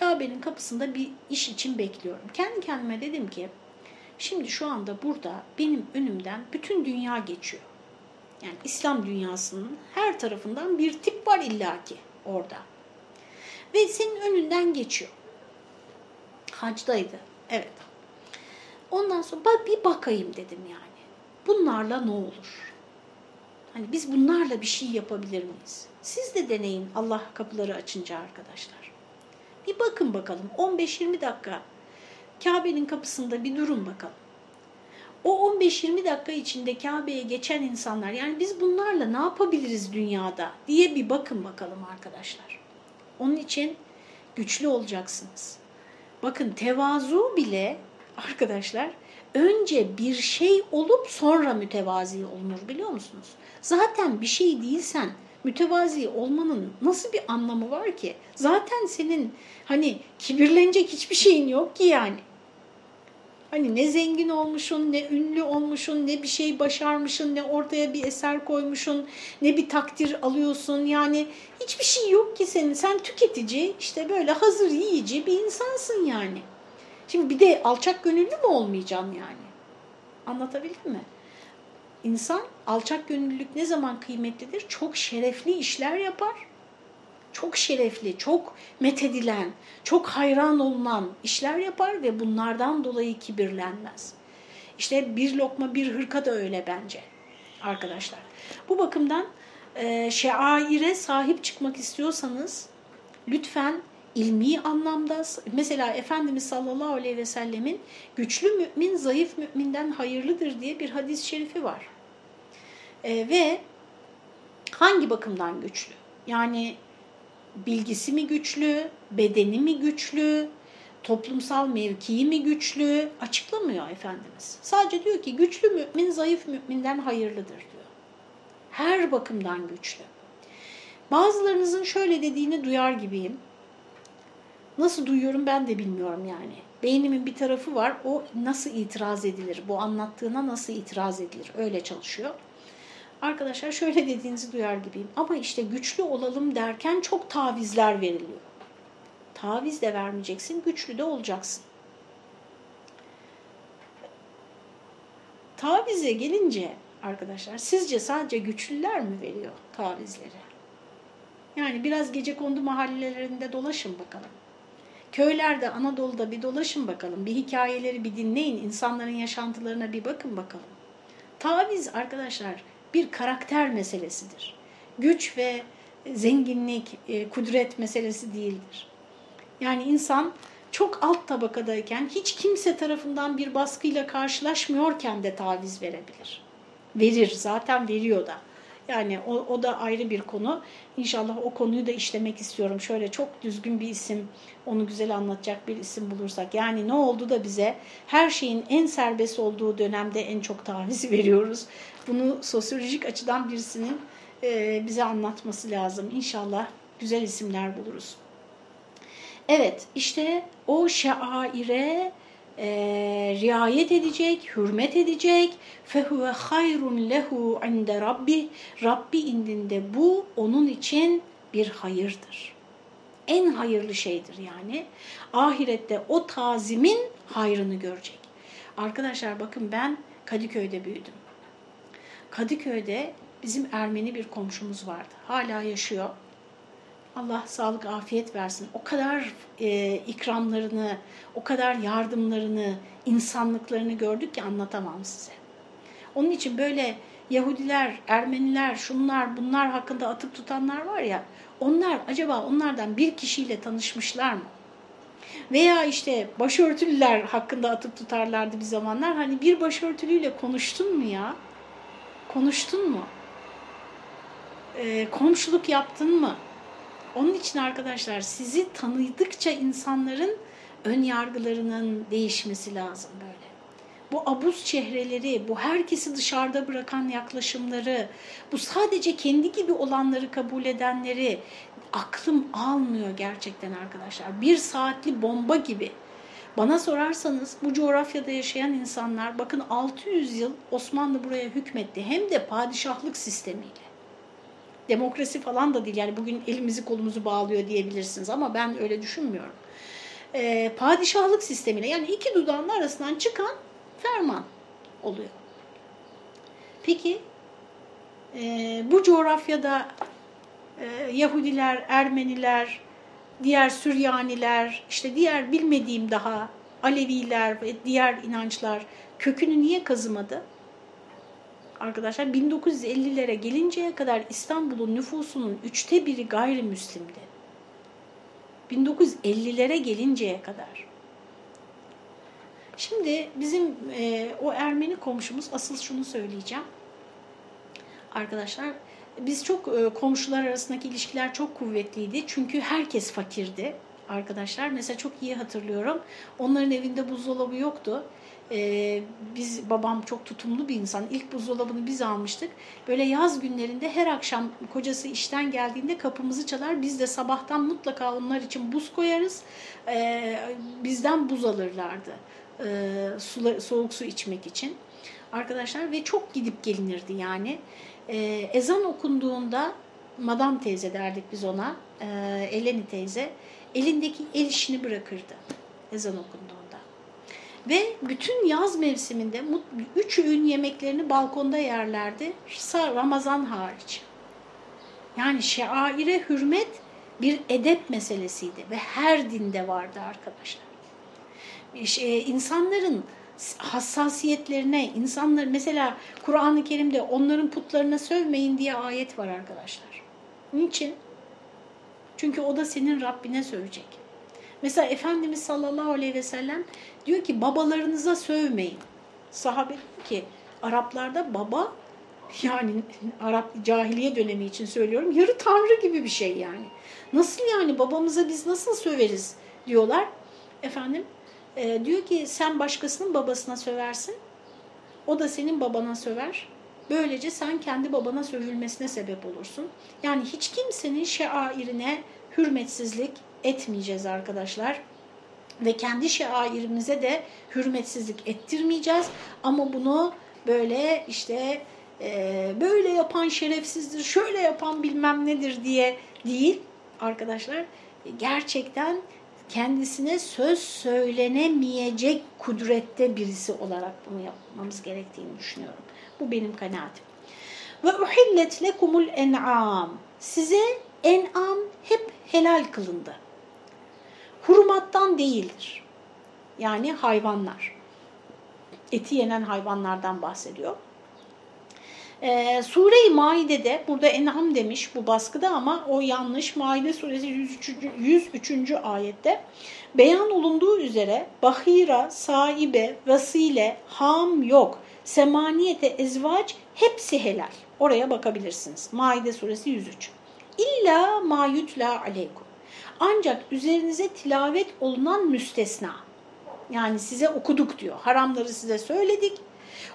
Kabe'nin kapısında bir iş için bekliyorum. Kendi kendime dedim ki şimdi şu anda burada benim önümden bütün dünya geçiyor yani İslam dünyasının her tarafından bir tip var illaki orada. Ve senin önünden geçiyor. Hacdaydı. Evet. Ondan sonra bir bakayım dedim yani. Bunlarla ne olur? Hani biz bunlarla bir şey yapabilir miyiz? Siz de deneyin Allah kapıları açınca arkadaşlar. Bir bakın bakalım 15-20 dakika Kabe'nin kapısında bir durun bakalım. O 15-20 dakika içinde Kabe'ye geçen insanlar yani biz bunlarla ne yapabiliriz dünyada diye bir bakın bakalım arkadaşlar. Onun için güçlü olacaksınız. Bakın tevazu bile arkadaşlar önce bir şey olup sonra mütevazi olunur biliyor musunuz? Zaten bir şey değilsen mütevazi olmanın nasıl bir anlamı var ki? Zaten senin hani kibirlenecek hiçbir şeyin yok ki yani. Hani ne zengin olmuşsun, ne ünlü olmuşsun, ne bir şey başarmışsın, ne ortaya bir eser koymuşsun, ne bir takdir alıyorsun. Yani hiçbir şey yok ki senin. Sen tüketici, işte böyle hazır yiyici bir insansın yani. Şimdi bir de alçak gönüllü mü olmayacaksın yani? Anlatabildim mi? İnsan alçak gönüllülük ne zaman kıymetlidir? Çok şerefli işler yapar. Çok şerefli, çok methedilen, çok hayran olunan işler yapar ve bunlardan dolayı kibirlenmez. İşte bir lokma bir hırka da öyle bence arkadaşlar. Bu bakımdan e, şeaire sahip çıkmak istiyorsanız lütfen ilmi anlamda mesela Efendimiz sallallahu aleyhi ve sellemin güçlü mümin zayıf müminden hayırlıdır diye bir hadis-i şerifi var. E, ve hangi bakımdan güçlü? Yani bilgisi mi güçlü, bedeni mi güçlü, toplumsal mevkii mi güçlü açıklamıyor Efendimiz. Sadece diyor ki güçlü mümin zayıf müminden hayırlıdır diyor. Her bakımdan güçlü. Bazılarınızın şöyle dediğini duyar gibiyim. Nasıl duyuyorum ben de bilmiyorum yani. Beynimin bir tarafı var, o nasıl itiraz edilir, bu anlattığına nasıl itiraz edilir, öyle çalışıyor. Arkadaşlar şöyle dediğinizi duyar gibiyim ama işte güçlü olalım derken çok tavizler veriliyor. Taviz de vermeyeceksin, güçlü de olacaksın. Tavize gelince arkadaşlar sizce sadece güçlüler mi veriyor tavizleri? Yani biraz gece kondu mahallelerinde dolaşın bakalım. Köylerde, Anadolu'da bir dolaşın bakalım. Bir hikayeleri bir dinleyin. insanların yaşantılarına bir bakın bakalım. Taviz arkadaşlar bir karakter meselesidir. Güç ve zenginlik, e, kudret meselesi değildir. Yani insan çok alt tabakadayken hiç kimse tarafından bir baskıyla karşılaşmıyorken de taviz verebilir. Verir, zaten veriyor da. Yani o, o da ayrı bir konu. İnşallah o konuyu da işlemek istiyorum. Şöyle çok düzgün bir isim, onu güzel anlatacak bir isim bulursak. Yani ne oldu da bize her şeyin en serbest olduğu dönemde en çok taviz veriyoruz Bunu sosyolojik açıdan birisinin e, bize anlatması lazım. İnşallah güzel isimler buluruz. Evet işte o şaire e, riayet edecek, hürmet edecek. فَهُوَ خَيْرٌ لَهُ عِنْدَ Rabbi Rabbi indinde bu onun için bir hayırdır. En hayırlı şeydir yani. Ahirette o tazimin hayrını görecek. Arkadaşlar bakın ben Kadıköy'de büyüdüm. Kadıköy'de bizim Ermeni bir komşumuz vardı. Hala yaşıyor. Allah sağlık, afiyet versin. O kadar e, ikramlarını, o kadar yardımlarını, insanlıklarını gördük ki anlatamam size. Onun için böyle Yahudiler, Ermeniler, şunlar, bunlar hakkında atıp tutanlar var ya, onlar acaba onlardan bir kişiyle tanışmışlar mı? Veya işte başörtülüler hakkında atıp tutarlardı bir zamanlar. Hani bir başörtülüyle konuştun mu ya? Konuştun mu? Ee, komşuluk yaptın mı? Onun için arkadaşlar sizi tanıdıkça insanların ön yargılarının değişmesi lazım böyle. Bu abuz çehreleri, bu herkesi dışarıda bırakan yaklaşımları, bu sadece kendi gibi olanları kabul edenleri aklım almıyor gerçekten arkadaşlar. Bir saatli bomba gibi. Bana sorarsanız bu coğrafyada yaşayan insanlar bakın 600 yıl Osmanlı buraya hükmetti hem de padişahlık sistemiyle demokrasi falan da değil. Yani bugün elimizi kolumuzu bağlıyor diyebilirsiniz ama ben öyle düşünmüyorum. E, padişahlık sistemiyle yani iki dudağın arasından çıkan ferman oluyor. Peki e, bu coğrafyada e, Yahudiler, Ermeniler, diğer Süryaniler, işte diğer bilmediğim daha Aleviler ve diğer inançlar kökünü niye kazımadı? arkadaşlar 1950'lere gelinceye kadar İstanbul'un nüfusunun üçte biri gayrimüslimdi. 1950'lere gelinceye kadar. Şimdi bizim e, o Ermeni komşumuz asıl şunu söyleyeceğim. Arkadaşlar biz çok e, komşular arasındaki ilişkiler çok kuvvetliydi. Çünkü herkes fakirdi arkadaşlar. Mesela çok iyi hatırlıyorum. Onların evinde buzdolabı yoktu. Ee, biz babam çok tutumlu bir insan. İlk buzdolabını biz almıştık. Böyle yaz günlerinde her akşam kocası işten geldiğinde kapımızı çalar. Biz de sabahtan mutlaka onlar için buz koyarız. Ee, bizden buz alırlardı. Ee, soğuk su içmek için. Arkadaşlar ve çok gidip gelinirdi yani. Ee, ezan okunduğunda madam teyze derdik biz ona. E, Eleni teyze elindeki el işini bırakırdı ezan okunduğunda. Ve bütün yaz mevsiminde üç öğün yemeklerini balkonda yerlerdi. Ramazan hariç. Yani şaire hürmet bir edep meselesiydi ve her dinde vardı arkadaşlar. İşte insanların hassasiyetlerine, insanlar mesela Kur'an-ı Kerim'de onların putlarına sövmeyin diye ayet var arkadaşlar. Niçin? Çünkü o da senin Rabbine sövecek. Mesela Efendimiz sallallahu aleyhi ve sellem diyor ki babalarınıza sövmeyin. Sahabe diyor ki Araplarda baba yani Arap cahiliye dönemi için söylüyorum yarı tanrı gibi bir şey yani. Nasıl yani babamıza biz nasıl söveriz diyorlar. Efendim e, diyor ki sen başkasının babasına söversin. O da senin babana söver. Böylece sen kendi babana sövülmesine sebep olursun. Yani hiç kimsenin şairine hürmetsizlik etmeyeceğiz arkadaşlar. Ve kendi şairimize de hürmetsizlik ettirmeyeceğiz. Ama bunu böyle işte e, böyle yapan şerefsizdir, şöyle yapan bilmem nedir diye değil arkadaşlar. Gerçekten kendisine söz söylenemeyecek kudrette birisi olarak bunu yapmamız gerektiğini düşünüyorum. Bu benim kanaatim. Ve uhillet lekumul en'am. Size en'am hep helal kılındı. Hurumattan değildir. Yani hayvanlar. Eti yenen hayvanlardan bahsediyor. Ee, Sure-i Maide'de, burada En'am demiş bu baskıda ama o yanlış. Maide suresi 103. 103. ayette beyan olunduğu üzere bahira, saibe, vasile, ham yok, semaniyete ezvac hepsi helal. Oraya bakabilirsiniz. Maide suresi 103. İlla ma yutla aleykum. Ancak üzerinize tilavet olunan müstesna. Yani size okuduk diyor. Haramları size söyledik.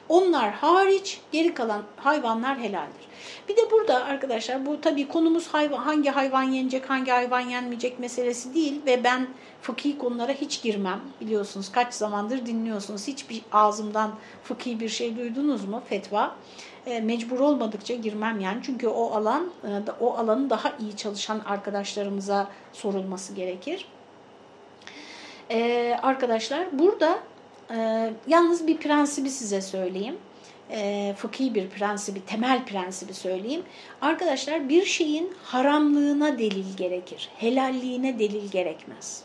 Onlar hariç geri kalan hayvanlar helaldir. Bir de burada arkadaşlar bu tabii konumuz hayvan, hangi hayvan yenecek, hangi hayvan yenmeyecek meselesi değil ve ben fıkhi konulara hiç girmem. Biliyorsunuz kaç zamandır dinliyorsunuz. Hiçbir ağzımdan fıkhi bir şey duydunuz mu? Fetva. E, mecbur olmadıkça girmem yani. Çünkü o alan e, o alanı daha iyi çalışan arkadaşlarımıza sorulması gerekir. E, arkadaşlar burada e, yalnız bir prensibi size söyleyeyim. E, fıkhi bir prensibi, temel prensibi söyleyeyim. Arkadaşlar bir şeyin haramlığına delil gerekir. Helalliğine delil gerekmez.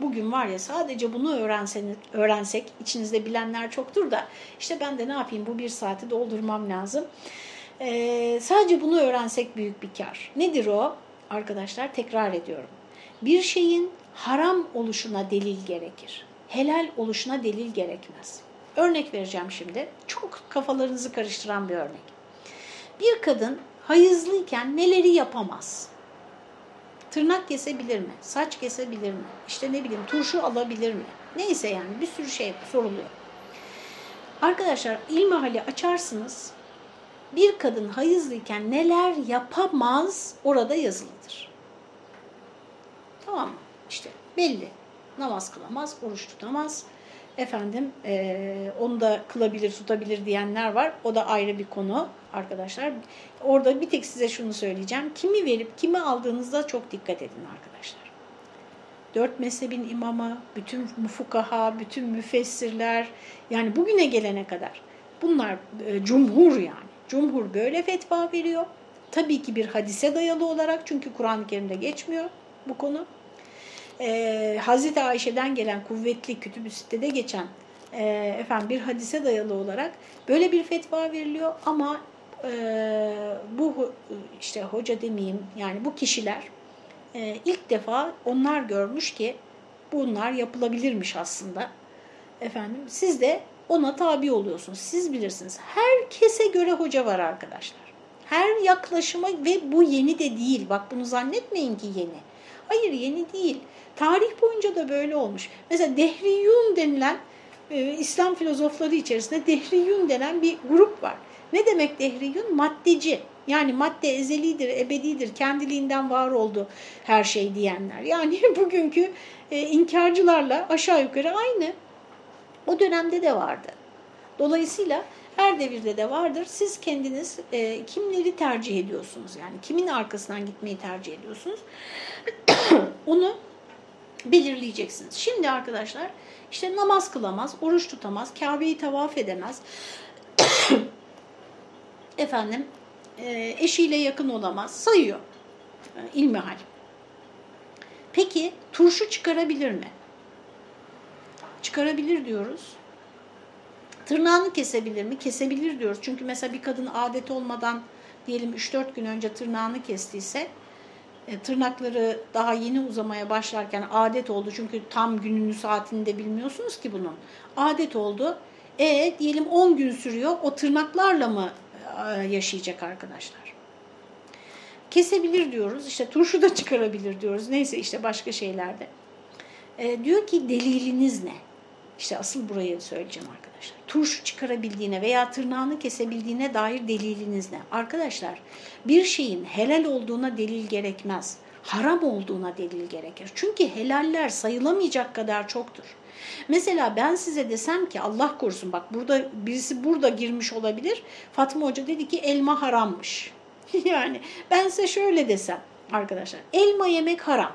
Bugün var ya sadece bunu öğrenseniz, öğrensek, içinizde bilenler çoktur da işte ben de ne yapayım bu bir saati doldurmam lazım. Ee, sadece bunu öğrensek büyük bir kar. Nedir o? Arkadaşlar tekrar ediyorum. Bir şeyin haram oluşuna delil gerekir. Helal oluşuna delil gerekmez. Örnek vereceğim şimdi. Çok kafalarınızı karıştıran bir örnek. Bir kadın hayızlıyken neleri yapamaz? Tırnak kesebilir mi? Saç kesebilir mi? İşte ne bileyim turşu alabilir mi? Neyse yani bir sürü şey soruluyor. Arkadaşlar ilmihali açarsınız. Bir kadın hayızlıyken neler yapamaz orada yazılıdır. Tamam mı? İşte belli. Namaz kılamaz, oruç tutamaz. Efendim e, onu da kılabilir, tutabilir diyenler var. O da ayrı bir konu arkadaşlar. Orada bir tek size şunu söyleyeceğim. Kimi verip kimi aldığınızda çok dikkat edin arkadaşlar. Dört mezhebin imamı, bütün mufukaha, bütün müfessirler yani bugüne gelene kadar bunlar e, cumhur yani. Cumhur böyle fetva veriyor. Tabii ki bir hadise dayalı olarak çünkü Kur'an-ı Kerim'de geçmiyor bu konu. Ee, Hazreti Ayşe'den gelen kuvvetli kütüb-ü sitede geçen e, efendim bir hadise dayalı olarak böyle bir fetva veriliyor ama e, bu işte hoca demeyeyim yani bu kişiler e, ilk defa onlar görmüş ki bunlar yapılabilirmiş aslında. Efendim siz de ona tabi oluyorsunuz. Siz bilirsiniz. Herkese göre hoca var arkadaşlar. Her yaklaşıma ve bu yeni de değil. Bak bunu zannetmeyin ki yeni. Hayır yeni değil. Tarih boyunca da böyle olmuş. Mesela Dehriyun denilen e, İslam filozofları içerisinde Dehriyun denen bir grup var. Ne demek Dehriyun? Maddeci. Yani madde ezelidir, ebedidir, kendiliğinden var oldu her şey diyenler. Yani bugünkü e, inkarcılarla aşağı yukarı aynı. O dönemde de vardı. Dolayısıyla her devirde de vardır. Siz kendiniz e, kimleri tercih ediyorsunuz? Yani kimin arkasından gitmeyi tercih ediyorsunuz? Onu belirleyeceksiniz. Şimdi arkadaşlar işte namaz kılamaz, oruç tutamaz, Kabe'yi tavaf edemez. Efendim e, eşiyle yakın olamaz. Sayıyor. E, ilmihal. Peki turşu çıkarabilir mi? Çıkarabilir diyoruz. Tırnağını kesebilir mi? Kesebilir diyoruz. Çünkü mesela bir kadın adet olmadan diyelim 3-4 gün önce tırnağını kestiyse e, tırnakları daha yeni uzamaya başlarken adet oldu. Çünkü tam gününü saatini de bilmiyorsunuz ki bunun. Adet oldu. E diyelim 10 gün sürüyor. O tırnaklarla mı e, yaşayacak arkadaşlar? Kesebilir diyoruz. İşte turşu da çıkarabilir diyoruz. Neyse işte başka şeylerde. E, diyor ki deliliniz ne? İşte asıl burayı söyleyeceğim arkadaşlar. Turşu çıkarabildiğine veya tırnağını kesebildiğine dair deliliniz ne? Arkadaşlar bir şeyin helal olduğuna delil gerekmez. Haram olduğuna delil gerekir. Çünkü helaller sayılamayacak kadar çoktur. Mesela ben size desem ki Allah korusun bak burada birisi burada girmiş olabilir. Fatma Hoca dedi ki elma harammış. yani ben size şöyle desem arkadaşlar elma yemek haram.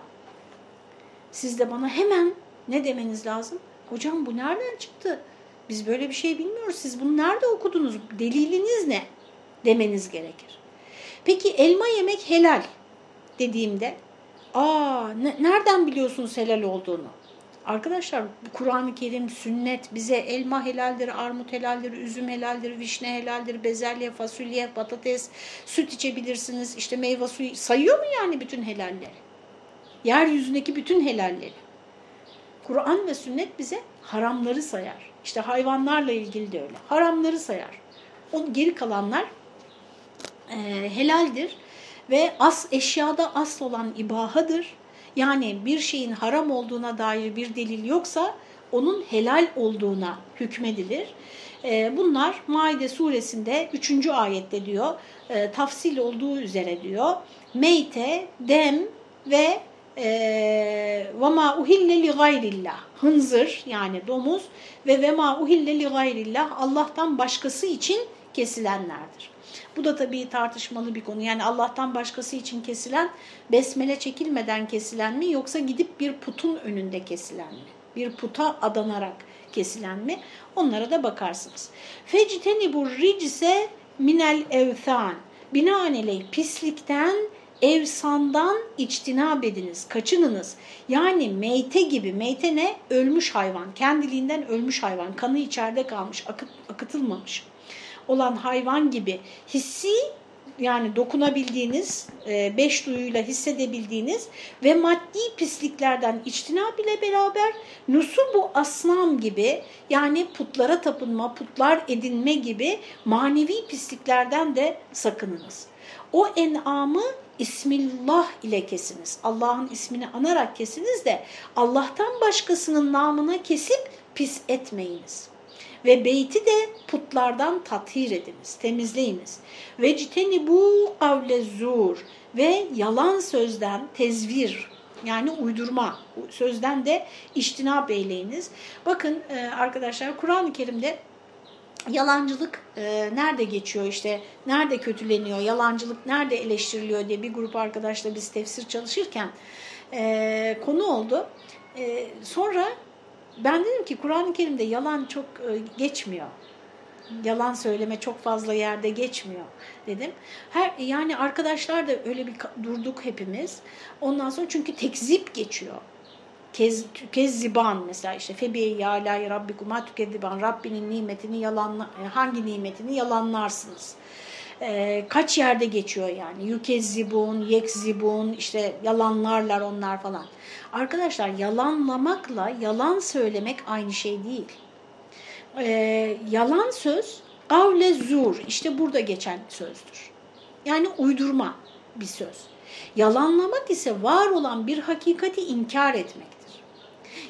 Siz de bana hemen ne demeniz lazım? Hocam bu nereden çıktı? Biz böyle bir şey bilmiyoruz. Siz bunu nerede okudunuz? Deliliniz ne? Demeniz gerekir. Peki elma yemek helal dediğimde aa ne, nereden biliyorsunuz helal olduğunu? Arkadaşlar Kur'an-ı Kerim, sünnet bize elma helaldir, armut helaldir, üzüm helaldir, vişne helaldir, bezelye, fasulye, patates, süt içebilirsiniz. İşte meyve suyu sayıyor mu yani bütün helalleri? Yeryüzündeki bütün helalleri. Kur'an ve sünnet bize haramları sayar. İşte hayvanlarla ilgili de öyle. Haramları sayar. O geri kalanlar e, helaldir ve as eşyada asıl olan ibahadır. Yani bir şeyin haram olduğuna dair bir delil yoksa onun helal olduğuna hükmedilir. E, bunlar Maide suresinde 3. ayette diyor, e, tafsil olduğu üzere diyor, meyte, dem ve وَمَا اُهِلَّ لِغَيْرِ Hınzır yani domuz ve وَمَا اُهِلَّ لِغَيْرِ Allah'tan başkası için kesilenlerdir. Bu da tabii tartışmalı bir konu. Yani Allah'tan başkası için kesilen, besmele çekilmeden kesilen mi yoksa gidip bir putun önünde kesilen mi? Bir puta adanarak kesilen mi? Onlara da bakarsınız. bu ricse minel evthan. Binaenaleyh pislikten evsandan içtinab ediniz, kaçınınız. Yani meyte gibi, meyte ne? Ölmüş hayvan, kendiliğinden ölmüş hayvan, kanı içeride kalmış, akıt, akıtılmamış olan hayvan gibi hissi yani dokunabildiğiniz, e, beş duyuyla hissedebildiğiniz ve maddi pisliklerden içtinab ile beraber nusubu asnam gibi yani putlara tapınma, putlar edinme gibi manevi pisliklerden de sakınınız. O enamı İsmillah ile kesiniz. Allah'ın ismini anarak kesiniz de Allah'tan başkasının namına kesip pis etmeyiniz. Ve beyti de putlardan tathir ediniz, temizleyiniz. Ve citeni bu kavle zur ve yalan sözden tezvir yani uydurma sözden de iştinap eyleyiniz. Bakın e, arkadaşlar Kur'an-ı Kerim'de yalancılık e, nerede geçiyor işte nerede kötüleniyor yalancılık nerede eleştiriliyor diye bir grup arkadaşla biz tefsir çalışırken e, konu oldu. E, sonra ben dedim ki Kur'an-ı Kerim'de yalan çok e, geçmiyor. Yalan söyleme çok fazla yerde geçmiyor dedim. Her yani arkadaşlar da öyle bir durduk hepimiz. Ondan sonra çünkü tekzip geçiyor. Kez, kezziban mesela işte febiye ya la rabbikuma tükezziban Rabbinin nimetini yalanla e, hangi nimetini yalanlarsınız? Ee, kaç yerde geçiyor yani yükezzibun, yekzibun işte yalanlarlar onlar falan. Arkadaşlar yalanlamakla yalan söylemek aynı şey değil. Ee, yalan söz kavle zur işte burada geçen sözdür. yani uydurma bir söz. Yalanlamak ise var olan bir hakikati inkar etmektir.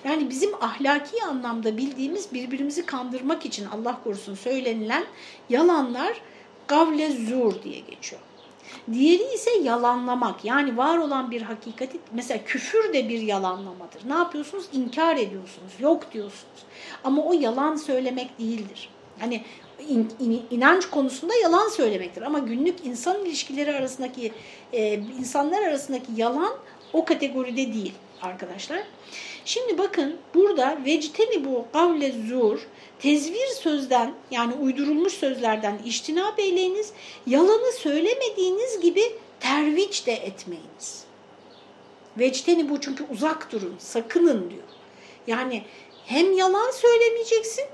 Yani bizim ahlaki anlamda bildiğimiz birbirimizi kandırmak için Allah korusun söylenilen yalanlar gavle zur diye geçiyor. Diğeri ise yalanlamak. Yani var olan bir hakikati mesela küfür de bir yalanlamadır. Ne yapıyorsunuz? İnkar ediyorsunuz. Yok diyorsunuz. Ama o yalan söylemek değildir. Hani in, in, inanç konusunda yalan söylemektir. Ama günlük insan ilişkileri arasındaki e, insanlar arasındaki yalan o kategoride değil arkadaşlar. Şimdi bakın burada vecteni bu kavle zur tezvir sözden yani uydurulmuş sözlerden iştinap eyleyiniz. Yalanı söylemediğiniz gibi terviç de etmeyiniz. Vecteni bu çünkü uzak durun, sakının diyor. Yani hem yalan söylemeyeceksin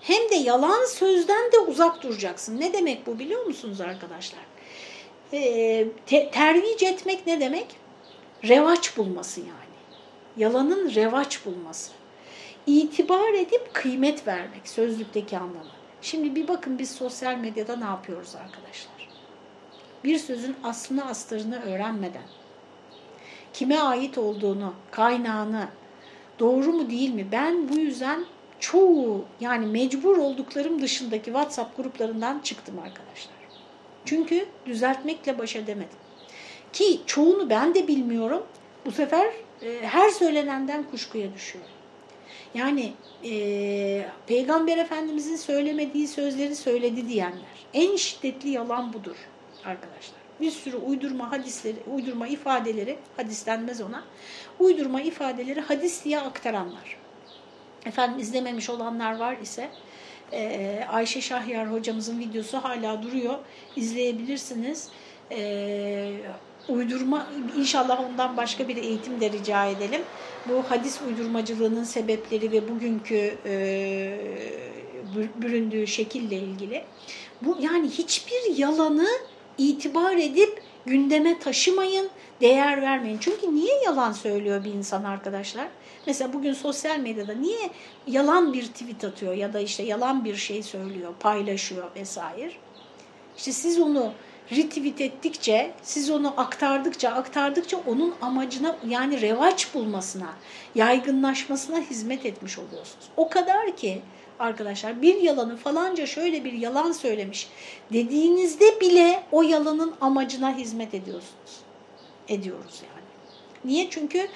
hem de yalan sözden de uzak duracaksın. Ne demek bu biliyor musunuz arkadaşlar? E, te, tervic etmek ne demek? Revaç bulması yani. Yalanın revaç bulması. İtibar edip kıymet vermek sözlükteki anlamı. Şimdi bir bakın biz sosyal medyada ne yapıyoruz arkadaşlar? Bir sözün aslını astarını öğrenmeden, kime ait olduğunu, kaynağını, doğru mu değil mi? Ben bu yüzden çoğu yani mecbur olduklarım dışındaki WhatsApp gruplarından çıktım arkadaşlar. Çünkü düzeltmekle baş edemedim. Ki çoğunu ben de bilmiyorum. Bu sefer e, her söylenenden kuşkuya düşüyorum. Yani e, Peygamber Efendimizin söylemediği sözleri söyledi diyenler. En şiddetli yalan budur arkadaşlar. Bir sürü uydurma hadisleri, uydurma ifadeleri, hadis denmez ona, uydurma ifadeleri hadis diye aktaranlar. Efendim izlememiş olanlar var ise e, Ayşe Şahyar hocamızın videosu hala duruyor. İzleyebilirsiniz. E, uydurma inşallah ondan başka bir eğitim de rica edelim. Bu hadis uydurmacılığının sebepleri ve bugünkü e, büründüğü şekille ilgili. Bu yani hiçbir yalanı itibar edip gündeme taşımayın, değer vermeyin. Çünkü niye yalan söylüyor bir insan arkadaşlar? Mesela bugün sosyal medyada niye yalan bir tweet atıyor ya da işte yalan bir şey söylüyor, paylaşıyor vesaire. İşte siz onu retweet ettikçe, siz onu aktardıkça, aktardıkça onun amacına yani revaç bulmasına, yaygınlaşmasına hizmet etmiş oluyorsunuz. O kadar ki arkadaşlar bir yalanı falanca şöyle bir yalan söylemiş dediğinizde bile o yalanın amacına hizmet ediyorsunuz. Ediyoruz yani. Niye? Çünkü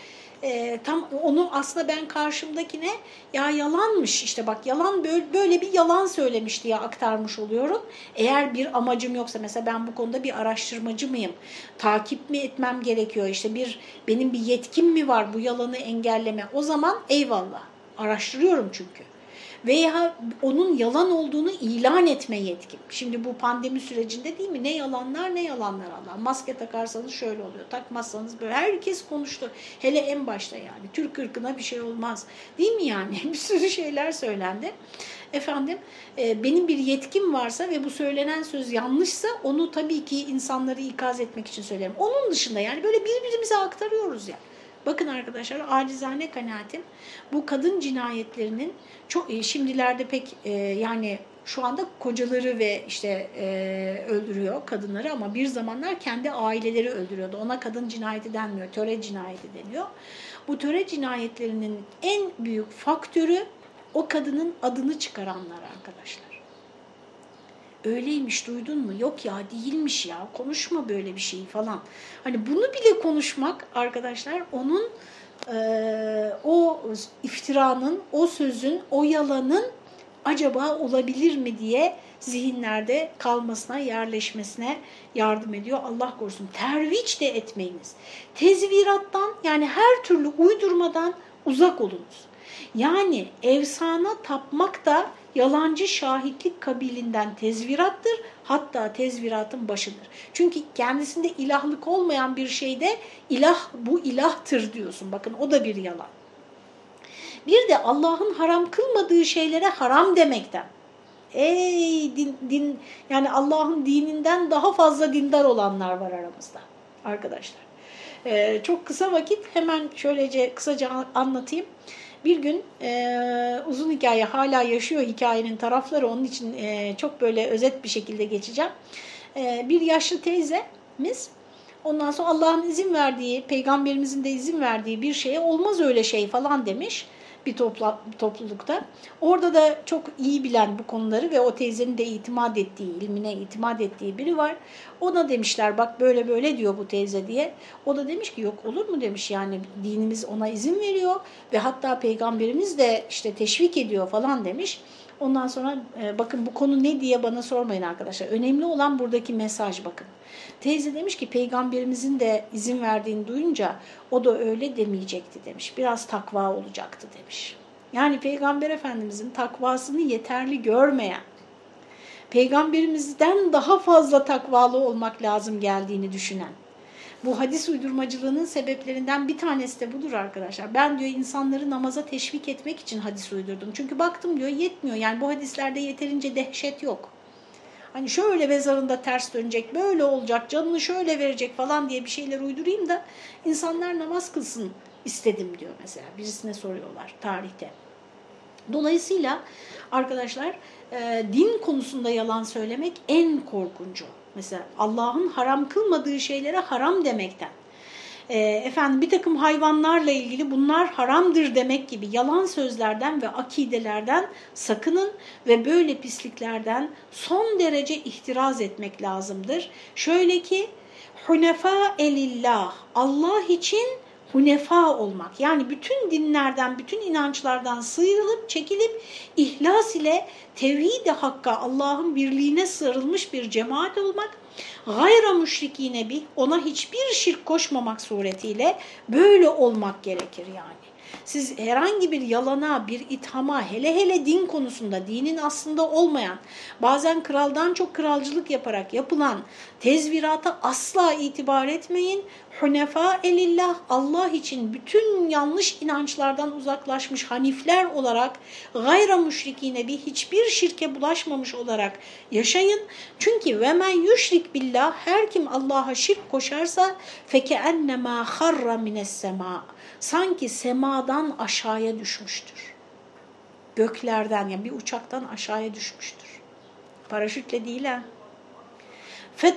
e, tam onu aslında ben karşımdakine ya yalanmış işte bak yalan böyle, böyle bir yalan söylemiş diye aktarmış oluyorum. Eğer bir amacım yoksa mesela ben bu konuda bir araştırmacı mıyım? Takip mi etmem gerekiyor? İşte bir benim bir yetkim mi var bu yalanı engelleme? O zaman eyvallah. Araştırıyorum çünkü veya onun yalan olduğunu ilan etme yetkim. Şimdi bu pandemi sürecinde değil mi? Ne yalanlar ne yalanlar Allah. Maske takarsanız şöyle oluyor, takmazsanız böyle. Herkes konuştu. Hele en başta yani. Türk ırkına bir şey olmaz. Değil mi yani? Bir sürü şeyler söylendi. Efendim e, benim bir yetkim varsa ve bu söylenen söz yanlışsa onu tabii ki insanları ikaz etmek için söylerim. Onun dışında yani böyle birbirimize aktarıyoruz yani. Bakın arkadaşlar acizane kanaatim bu kadın cinayetlerinin çok e, şimdilerde pek e, yani şu anda kocaları ve işte e, öldürüyor kadınları ama bir zamanlar kendi aileleri öldürüyordu. Ona kadın cinayeti denmiyor, töre cinayeti deniyor. Bu töre cinayetlerinin en büyük faktörü o kadının adını çıkaranlar arkadaşlar öyleymiş duydun mu? Yok ya değilmiş ya konuşma böyle bir şey falan. Hani bunu bile konuşmak arkadaşlar onun e, o iftiranın, o sözün, o yalanın acaba olabilir mi diye zihinlerde kalmasına, yerleşmesine yardım ediyor. Allah korusun. Terviç de etmeyiniz. Tezvirattan yani her türlü uydurmadan uzak olunuz. Yani evsana tapmak da yalancı şahitlik kabilinden tezvirattır. Hatta tezviratın başıdır. Çünkü kendisinde ilahlık olmayan bir şeyde ilah bu ilahtır diyorsun. Bakın o da bir yalan. Bir de Allah'ın haram kılmadığı şeylere haram demekten. Ey din, din yani Allah'ın dininden daha fazla dindar olanlar var aramızda arkadaşlar. Ee, çok kısa vakit hemen şöylece kısaca anlatayım. Bir gün e, uzun hikaye hala yaşıyor hikayenin tarafları onun için e, çok böyle özet bir şekilde geçeceğim. e, bir yaşlı teyzemiz ondan sonra Allah'ın izin verdiği, peygamberimizin de izin verdiği bir şeye olmaz öyle şey falan demiş bir topla, toplulukta. Orada da çok iyi bilen bu konuları ve o teyzenin de itimat ettiği, ilmine itimat ettiği biri var. Ona demişler bak böyle böyle diyor bu teyze diye. O da demiş ki yok olur mu demiş yani dinimiz ona izin veriyor ve hatta peygamberimiz de işte teşvik ediyor falan demiş. Ondan sonra e, bakın bu konu ne diye bana sormayın arkadaşlar. Önemli olan buradaki mesaj bakın. Teyze demiş ki peygamberimizin de izin verdiğini duyunca o da öyle demeyecekti demiş. Biraz takva olacaktı demiş. Yani peygamber efendimizin takvasını yeterli görmeyen, peygamberimizden daha fazla takvalı olmak lazım geldiğini düşünen, bu hadis uydurmacılığının sebeplerinden bir tanesi de budur arkadaşlar. Ben diyor insanları namaza teşvik etmek için hadis uydurdum. Çünkü baktım diyor yetmiyor. Yani bu hadislerde yeterince dehşet yok. Hani şöyle mezarında ters dönecek, böyle olacak, canını şöyle verecek falan diye bir şeyler uydurayım da insanlar namaz kılsın istedim diyor mesela. Birisine soruyorlar tarihte. Dolayısıyla arkadaşlar e, din konusunda yalan söylemek en korkuncu. Mesela Allah'ın haram kılmadığı şeylere haram demekten. E, efendim bir takım hayvanlarla ilgili bunlar haramdır demek gibi yalan sözlerden ve akidelerden sakının ve böyle pisliklerden son derece ihtiraz etmek lazımdır. Şöyle ki hunefa elillah Allah için hunefa olmak yani bütün dinlerden, bütün inançlardan sıyrılıp çekilip ihlas ile tevhid-i hakka Allah'ın birliğine sarılmış bir cemaat olmak, gayra müşrikine bir ona hiçbir şirk koşmamak suretiyle böyle olmak gerekir yani. Siz herhangi bir yalana, bir ithama, hele hele din konusunda, dinin aslında olmayan, bazen kraldan çok kralcılık yaparak yapılan tezvirata asla itibar etmeyin. Hunefa elillah, Allah için bütün yanlış inançlardan uzaklaşmış hanifler olarak, gayra müşrikine bir hiçbir şirke bulaşmamış olarak yaşayın. Çünkü ve yüşrik billah, her kim Allah'a şirk koşarsa feke ennemâ harra mines semâ sanki semadan aşağıya düşmüştür. Göklerden yani bir uçaktan aşağıya düşmüştür. Paraşütle değil ha.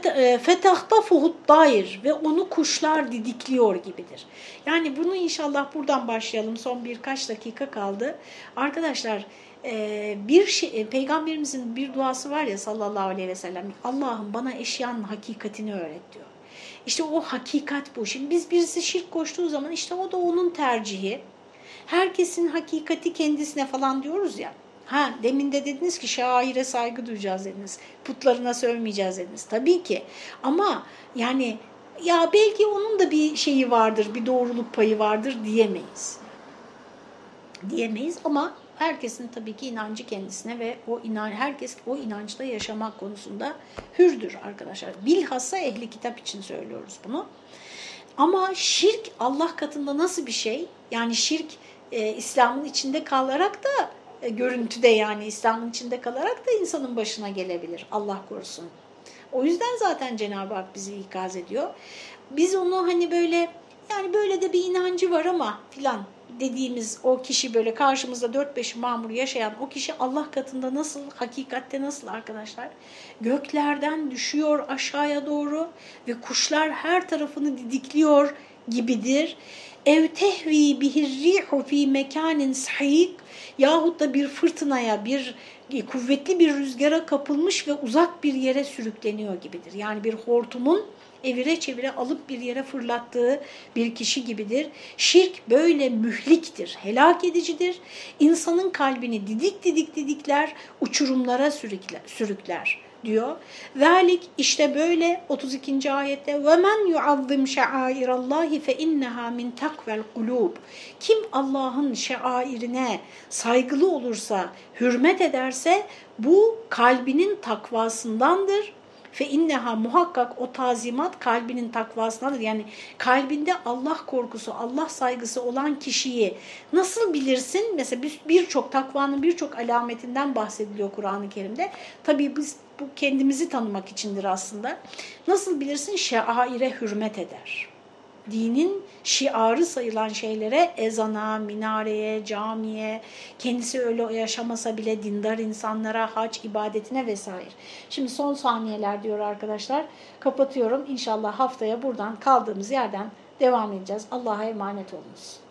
E, Fetahtafuhut dair ve onu kuşlar didikliyor gibidir. Yani bunu inşallah buradan başlayalım. Son birkaç dakika kaldı. Arkadaşlar e, bir şey, e, peygamberimizin bir duası var ya sallallahu aleyhi ve sellem. Allah'ım bana eşyanın hakikatini öğret diyor. İşte o hakikat bu. Şimdi biz birisi şirk koştuğu zaman işte o da onun tercihi. Herkesin hakikati kendisine falan diyoruz ya. Ha demin de dediniz ki şaire saygı duyacağız dediniz. Putlarına sövmeyeceğiz dediniz. Tabii ki. Ama yani ya belki onun da bir şeyi vardır, bir doğruluk payı vardır diyemeyiz. Diyemeyiz ama herkesin tabii ki inancı kendisine ve o inan herkes o inançta yaşamak konusunda hürdür arkadaşlar. Bilhassa ehli kitap için söylüyoruz bunu. Ama şirk Allah katında nasıl bir şey? Yani şirk e, İslam'ın içinde kalarak da e, görüntüde yani İslam'ın içinde kalarak da insanın başına gelebilir. Allah korusun. O yüzden zaten Cenab-ı Hak bizi ikaz ediyor. Biz onu hani böyle yani böyle de bir inancı var ama filan dediğimiz o kişi böyle karşımızda 4-5 mamur yaşayan o kişi Allah katında nasıl, hakikatte nasıl arkadaşlar? Göklerden düşüyor aşağıya doğru ve kuşlar her tarafını didikliyor gibidir. Ev tehvi bihirrihu fi mekanin sahik yahut da bir fırtınaya, bir kuvvetli bir rüzgara kapılmış ve uzak bir yere sürükleniyor gibidir. Yani bir hortumun evire çevire alıp bir yere fırlattığı bir kişi gibidir. Şirk böyle mühliktir, helak edicidir. İnsanın kalbini didik didik didikler, uçurumlara sürükler. sürükler diyor. Zalik işte böyle 32. ayette ve men yuazzim şairallahi fe inneha min takvel kulub. Kim Allah'ın şairine saygılı olursa, hürmet ederse bu kalbinin takvasındandır Fe inneha muhakkak o tazimat kalbinin takvasındadır. Yani kalbinde Allah korkusu, Allah saygısı olan kişiyi nasıl bilirsin? Mesela birçok takvanın birçok alametinden bahsediliyor Kur'an-ı Kerim'de. Tabii biz bu kendimizi tanımak içindir aslında. Nasıl bilirsin? Şaire hürmet eder. Dinin şiarı sayılan şeylere, ezana, minareye, camiye, kendisi öyle yaşamasa bile dindar insanlara, hac ibadetine vesaire. Şimdi son saniyeler diyor arkadaşlar. Kapatıyorum. İnşallah haftaya buradan kaldığımız yerden devam edeceğiz. Allah'a emanet olunuz.